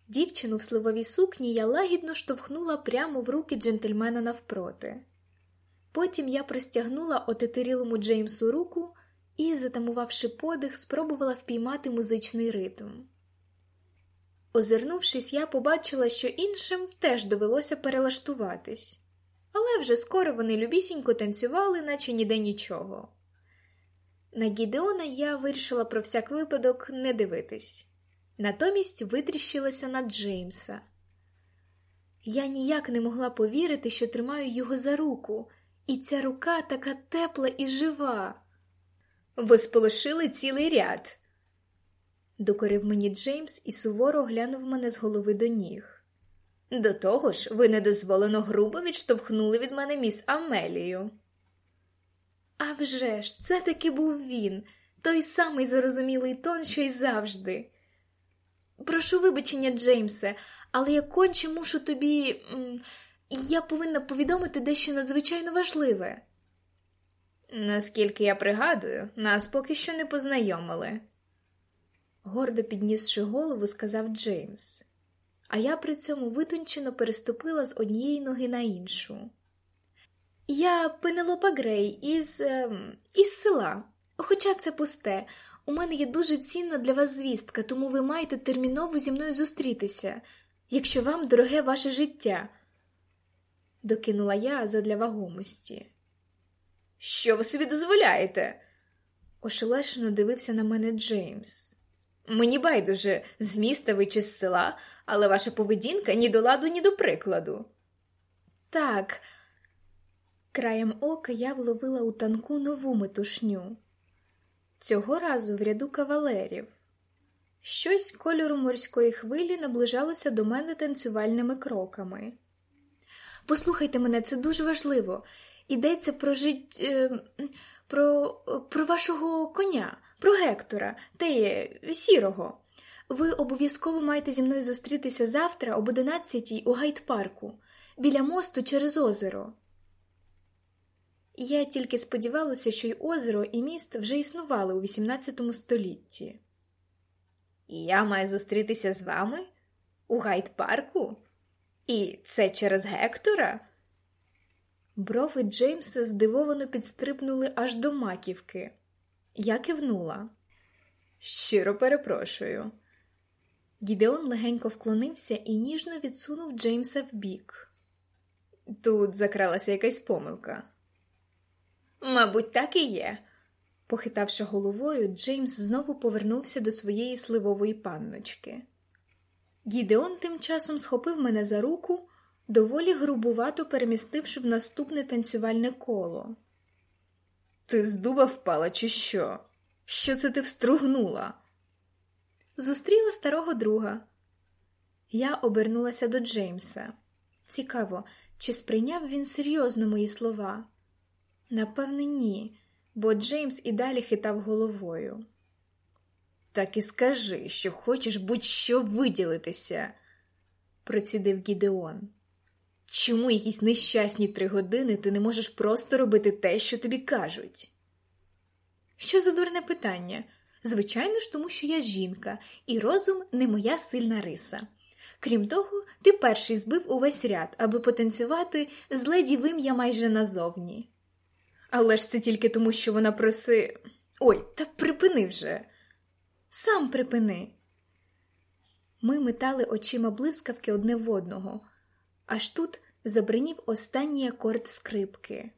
Дівчину в сливовій сукні я лагідно штовхнула прямо в руки джентльмена навпроти. Потім я простягнула отетерілому Джеймсу руку і, затамувавши подих, спробувала впіймати музичний ритм. Озирнувшись, я побачила, що іншим теж довелося перелаштуватись, але вже скоро вони любісінько танцювали, наче ніде нічого. На Гідеона я вирішила про всяк випадок не дивитись, натомість витріщилася на Джеймса. Я ніяк не могла повірити, що тримаю його за руку, і ця рука така тепла і жива. Ви сполошили цілий ряд, докорив мені Джеймс і суворо глянув мене з голови до ніг. До того ж, ви недозволено грубо відштовхнули від мене міс Амелію. А вже ж, це таки був він, той самий зарозумілий тон, що й завжди. Прошу вибачення, Джеймсе, але я конче мушу тобі. Я повинна повідомити дещо надзвичайно важливе. Наскільки я пригадую, нас поки що не познайомили, гордо піднісши голову, сказав Джеймс, а я при цьому витончено переступила з однієї ноги на іншу. Я Пенелопа Грей із ем, із села, хоча це пусте. У мене є дуже цінна для вас звістка, тому ви маєте терміново зі мною зустрітися, якщо вам дороге ваше життя, докинула я задля вагомості. Що ви собі дозволяєте? ошелешено дивився на мене Джеймс. Мені байдуже, з міста ви чи з села, але ваша поведінка ні до ладу, ні до прикладу. Так, краєм ока я вловила у танку нову метушню. Цього разу в ряду кавалерів. Щось кольору морської хвилі наближалося до мене танцювальними кроками. Послухайте мене, це дуже важливо. Йдеться про жить... Е, про, про вашого коня, про Гектора, те сірого. Ви обов'язково маєте зі мною зустрітися завтра об одинадцятій у гайд-парку, біля мосту через озеро. Я тільки сподівалася, що й озеро, і міст вже існували у XVIII столітті. Я маю зустрітися з вами у гайд-парку? І це через Гектора? Брови Джеймса здивовано підстрибнули аж до маківки. Я кивнула. Щиро перепрошую. Гідеон легенько вклонився і ніжно відсунув Джеймса вбік. Тут закралася якась помилка. Мабуть, так і є. Похитавши головою, Джеймс знову повернувся до своєї сливової панночки. Гідеон тим часом схопив мене за руку, доволі грубувато перемістивши в наступне танцювальне коло. Ти з дуба впала, чи що? Що це ти встругнула? Зустріла старого друга. Я обернулася до Джеймса. Цікаво, чи сприйняв він серйозно мої слова? Напевне, ні, бо Джеймс і далі хитав головою. Так і скажи, що хочеш будь-що виділитися, процідив Гідеон. Чому якісь нещасні три години ти не можеш просто робити те, що тобі кажуть? Що за дурне питання? Звичайно ж, тому що я жінка, і розум не моя сильна риса. Крім того, ти перший збив увесь ряд, аби потанцювати з леді вим'я майже назовні. Але ж це тільки тому, що вона проси. Ой, та припини вже. Сам припини. Ми метали очима блискавки одне в одного, аж тут забринів останній акорд скрипки.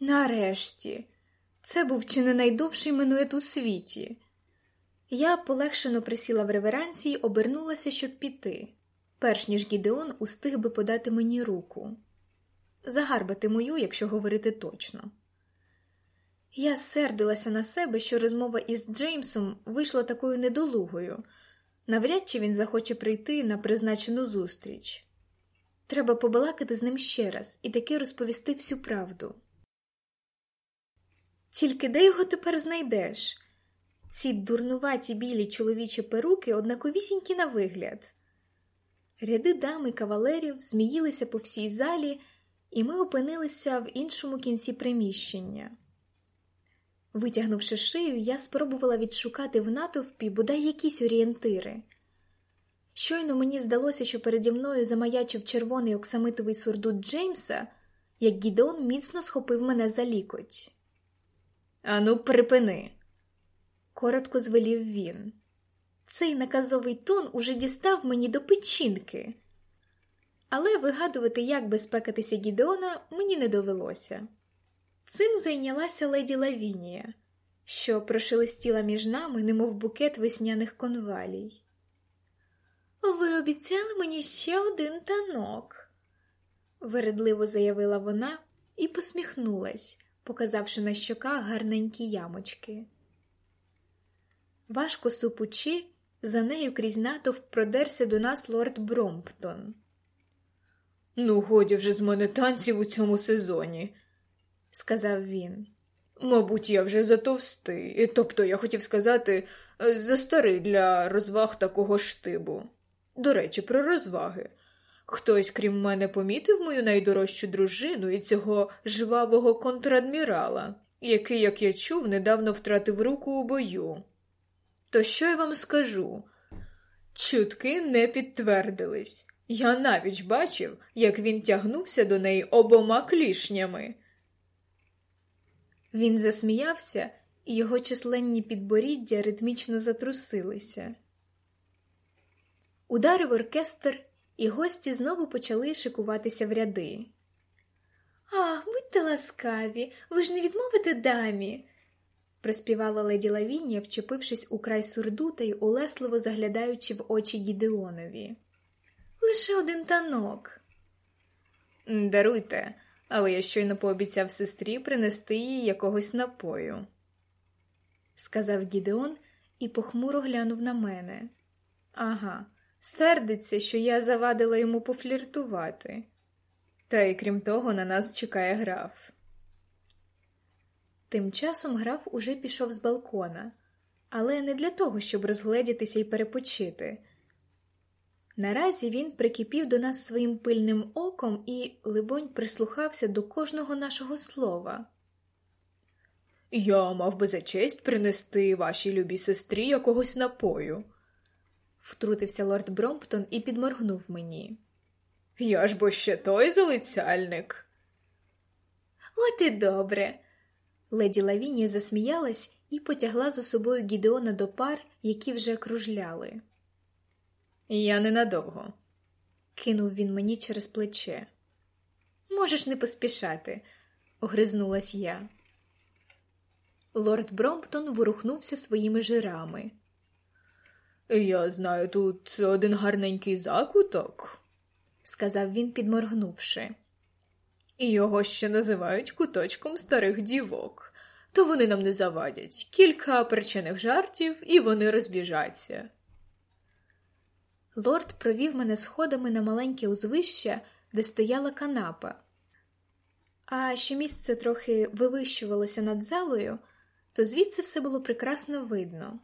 Нарешті, це був чи не найдовший минует у світі. Я полегшено присіла в реверансі й обернулася, щоб піти, перш ніж Гідеон устиг би подати мені руку. Загарбати мою, якщо говорити точно. Я сердилася на себе, що розмова із Джеймсом вийшла такою недолугою. Навряд чи він захоче прийти на призначену зустріч. Треба побалакати з ним ще раз і таки розповісти всю правду. Тільки де його тепер знайдеш? Ці дурнуваті білі чоловічі перуки однаковісінькі на вигляд. Ряди дам і кавалерів зміїлися по всій залі, і ми опинилися в іншому кінці приміщення. Витягнувши шию, я спробувала відшукати в натовпі бодай якісь орієнтири. Щойно мені здалося, що переді мною замаячив червоний оксамитовий сурдут Джеймса, як Гідеон міцно схопив мене за лікоть. Ану, припини, коротко звелів він. Цей наказовий тон уже дістав мені до печінки. Але вигадувати, як безпекатися Гідеона, мені не довелося. Цим зайнялася леді Лавінія, що прошелестіла між нами, немов букет весняних конвалій. Ви обіцяли мені ще один танок, вередливо заявила вона і посміхнулась, показавши на щоках гарненькі ямочки. Важко супучи, за нею крізь натовп продерся до нас лорд Бромптон. Ну, годі вже з мене танців у цьому сезоні, сказав він. Мабуть, я вже затовстий, тобто я хотів сказати, застарий для розваг такого штибу. До речі, про розваги. Хтось, крім мене, помітив мою найдорожчу дружину і цього жвавого контрадмірала, який, як я чув, недавно втратив руку у бою. То що я вам скажу? Чутки не підтвердились. Я навіть бачив, як він тягнувся до неї обома клішнями. Він засміявся, і його численні підборіддя ритмічно затрусилися. Ударив оркестр, і гості знову почали шикуватися в ряди. Ах, будьте ласкаві, ви ж не відмовите дамі, проспівала леді Лавінія, вчепившись у край сурдута й улесливо заглядаючи в очі Гідеонові. Лише один танок. Даруйте, але я щойно пообіцяв сестрі принести їй якогось напою, сказав Гідеон і похмуро глянув на мене. Ага, сердиться, що я завадила йому пофліртувати. Та й крім того, на нас чекає граф. Тим часом граф уже пішов з балкона, але не для того, щоб розгледітися і перепочити. Наразі він прикипів до нас своїм пильним оком і, либонь, прислухався до кожного нашого слова. Я мав би за честь принести вашій любій сестрі якогось напою, втрутився лорд Бромптон і підморгнув мені. Я ж бо ще той залицяльник. От і добре. Леді Лавінія засміялась і потягла за собою Гідеона до пар, які вже кружляли. Я ненадовго, кинув він мені через плече. Можеш не поспішати, огризнулась я. Лорд Бромптон ворухнувся своїми жирами. Я знаю тут один гарненький закуток, сказав він, підморгнувши. І його ще називають куточком старих дівок, то вони нам не завадять кілька причинних жартів, і вони розбіжаться. Лорд провів мене сходами на маленьке узвище, де стояла канапа. А що місце трохи вивищувалося над залою, то звідси все було прекрасно видно.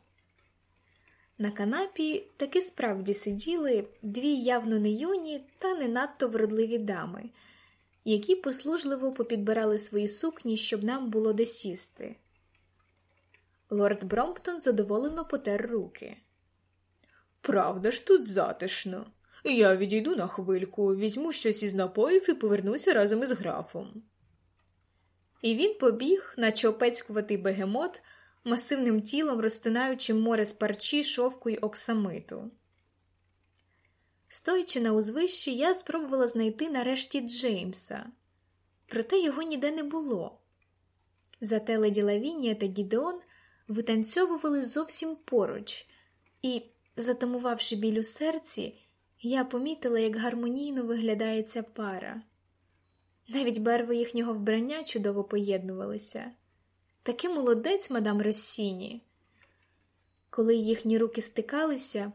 На канапі таки справді сиділи дві явно не юні та не надто вродливі дами, які послужливо попідбирали свої сукні, щоб нам було де сісти. Лорд Бромптон задоволено потер руки. Правда ж тут затишно. Я відійду на хвильку, візьму щось із напоїв і повернуся разом із графом. І він побіг, наче опецькуватий бегемот, масивним тілом розтинаючи море з парчі, шовку й оксамиту. Стоячи на узвищі, я спробувала знайти нарешті Джеймса, проте його ніде не було. Зате леді Лавінія та Гідеон витанцьовували зовсім поруч, і, затамувавши біль у серці, я помітила, як гармонійно виглядає ця пара. Навіть барви їхнього вбрання чудово поєднувалися. Такий молодець, мадам Россіні. Коли їхні руки стикалися,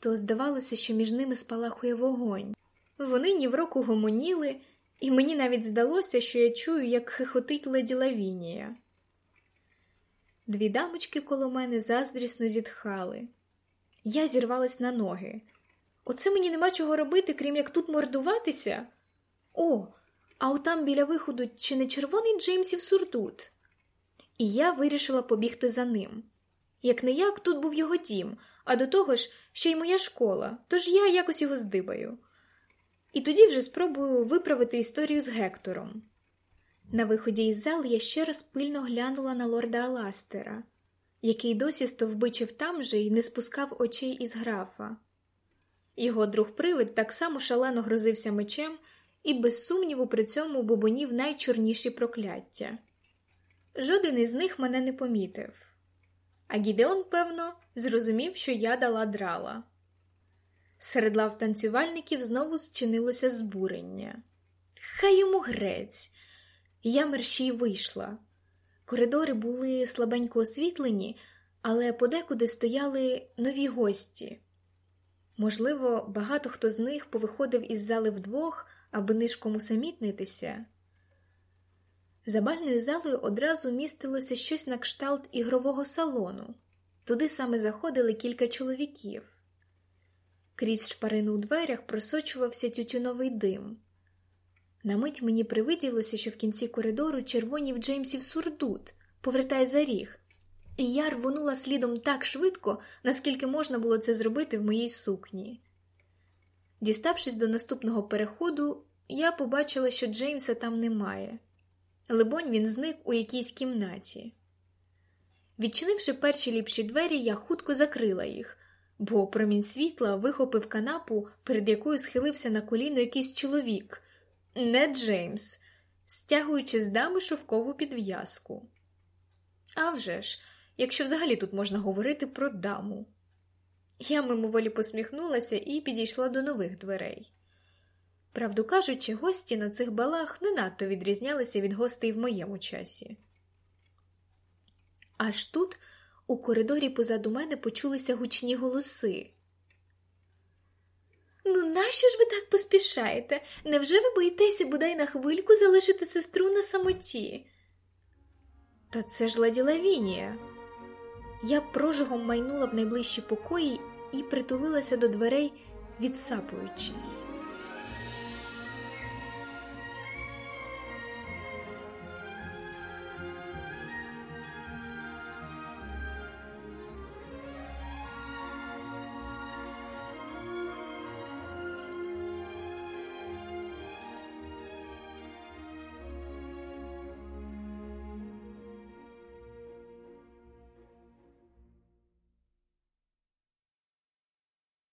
то здавалося, що між ними спалахує вогонь. Вони ні в року гомоніли, і мені навіть здалося, що я чую, як хихотить леді Лавінія. Дві дамочки коло мене заздрісно зітхали. Я зірвалась на ноги. Оце мені нема чого робити, крім як тут мордуватися. О, а отам біля виходу чи не червоний Джеймсів сурдут? І я вирішила побігти за ним. Як не як, тут був його дім, а до того ж, ще й моя школа, тож я якось його здибаю. І тоді вже спробую виправити історію з Гектором. На виході із зали я ще раз пильно глянула на лорда Аластера, який досі стовбичив там же і не спускав очей із графа. Його друг привид так само шалено грозився мечем і, без сумніву, при цьому бубонів найчорніші прокляття. Жоден із них мене не помітив. А Гідеон, певно, зрозумів, що я дала драла. Серед лав танцювальників знову зчинилося збурення. Хай йому грець. Я мерщій вийшла. Коридори були слабенько освітлені, але подекуди стояли нові гості. Можливо, багато хто з них повиходив із зали вдвох, аби нишком усамітнитися. За бальною залою одразу містилося щось на кшталт ігрового салону. Туди саме заходили кілька чоловіків. Крізь шпарину у дверях просочувався тютюновий дим. На мить мені привиділося, що в кінці коридору червонів Джеймсів сурдут, повертає за ріг, і я рвонула слідом так швидко, наскільки можна було це зробити в моїй сукні. Діставшись до наступного переходу, я побачила, що Джеймса там немає. Либонь, він зник у якійсь кімнаті. Відчинивши перші ліпші двері, я хутко закрила їх, бо промінь світла вихопив канапу, перед якою схилився на коліно якийсь чоловік, не Джеймс, стягуючи з дами шовкову підв'язку. А вже ж, якщо взагалі тут можна говорити про даму. Я мимоволі посміхнулася і підійшла до нових дверей. Правду кажучи, гості на цих балах не надто відрізнялися від гостей в моєму часі. Аж тут у коридорі позаду мене почулися гучні голоси. Ну, нащо ж ви так поспішаєте? Невже ви боїтеся бодай на хвильку залишити сестру на самоті? Та це ж леді Лавінія. Я прожигом майнула в найближчі покої і притулилася до дверей, відсапуючись.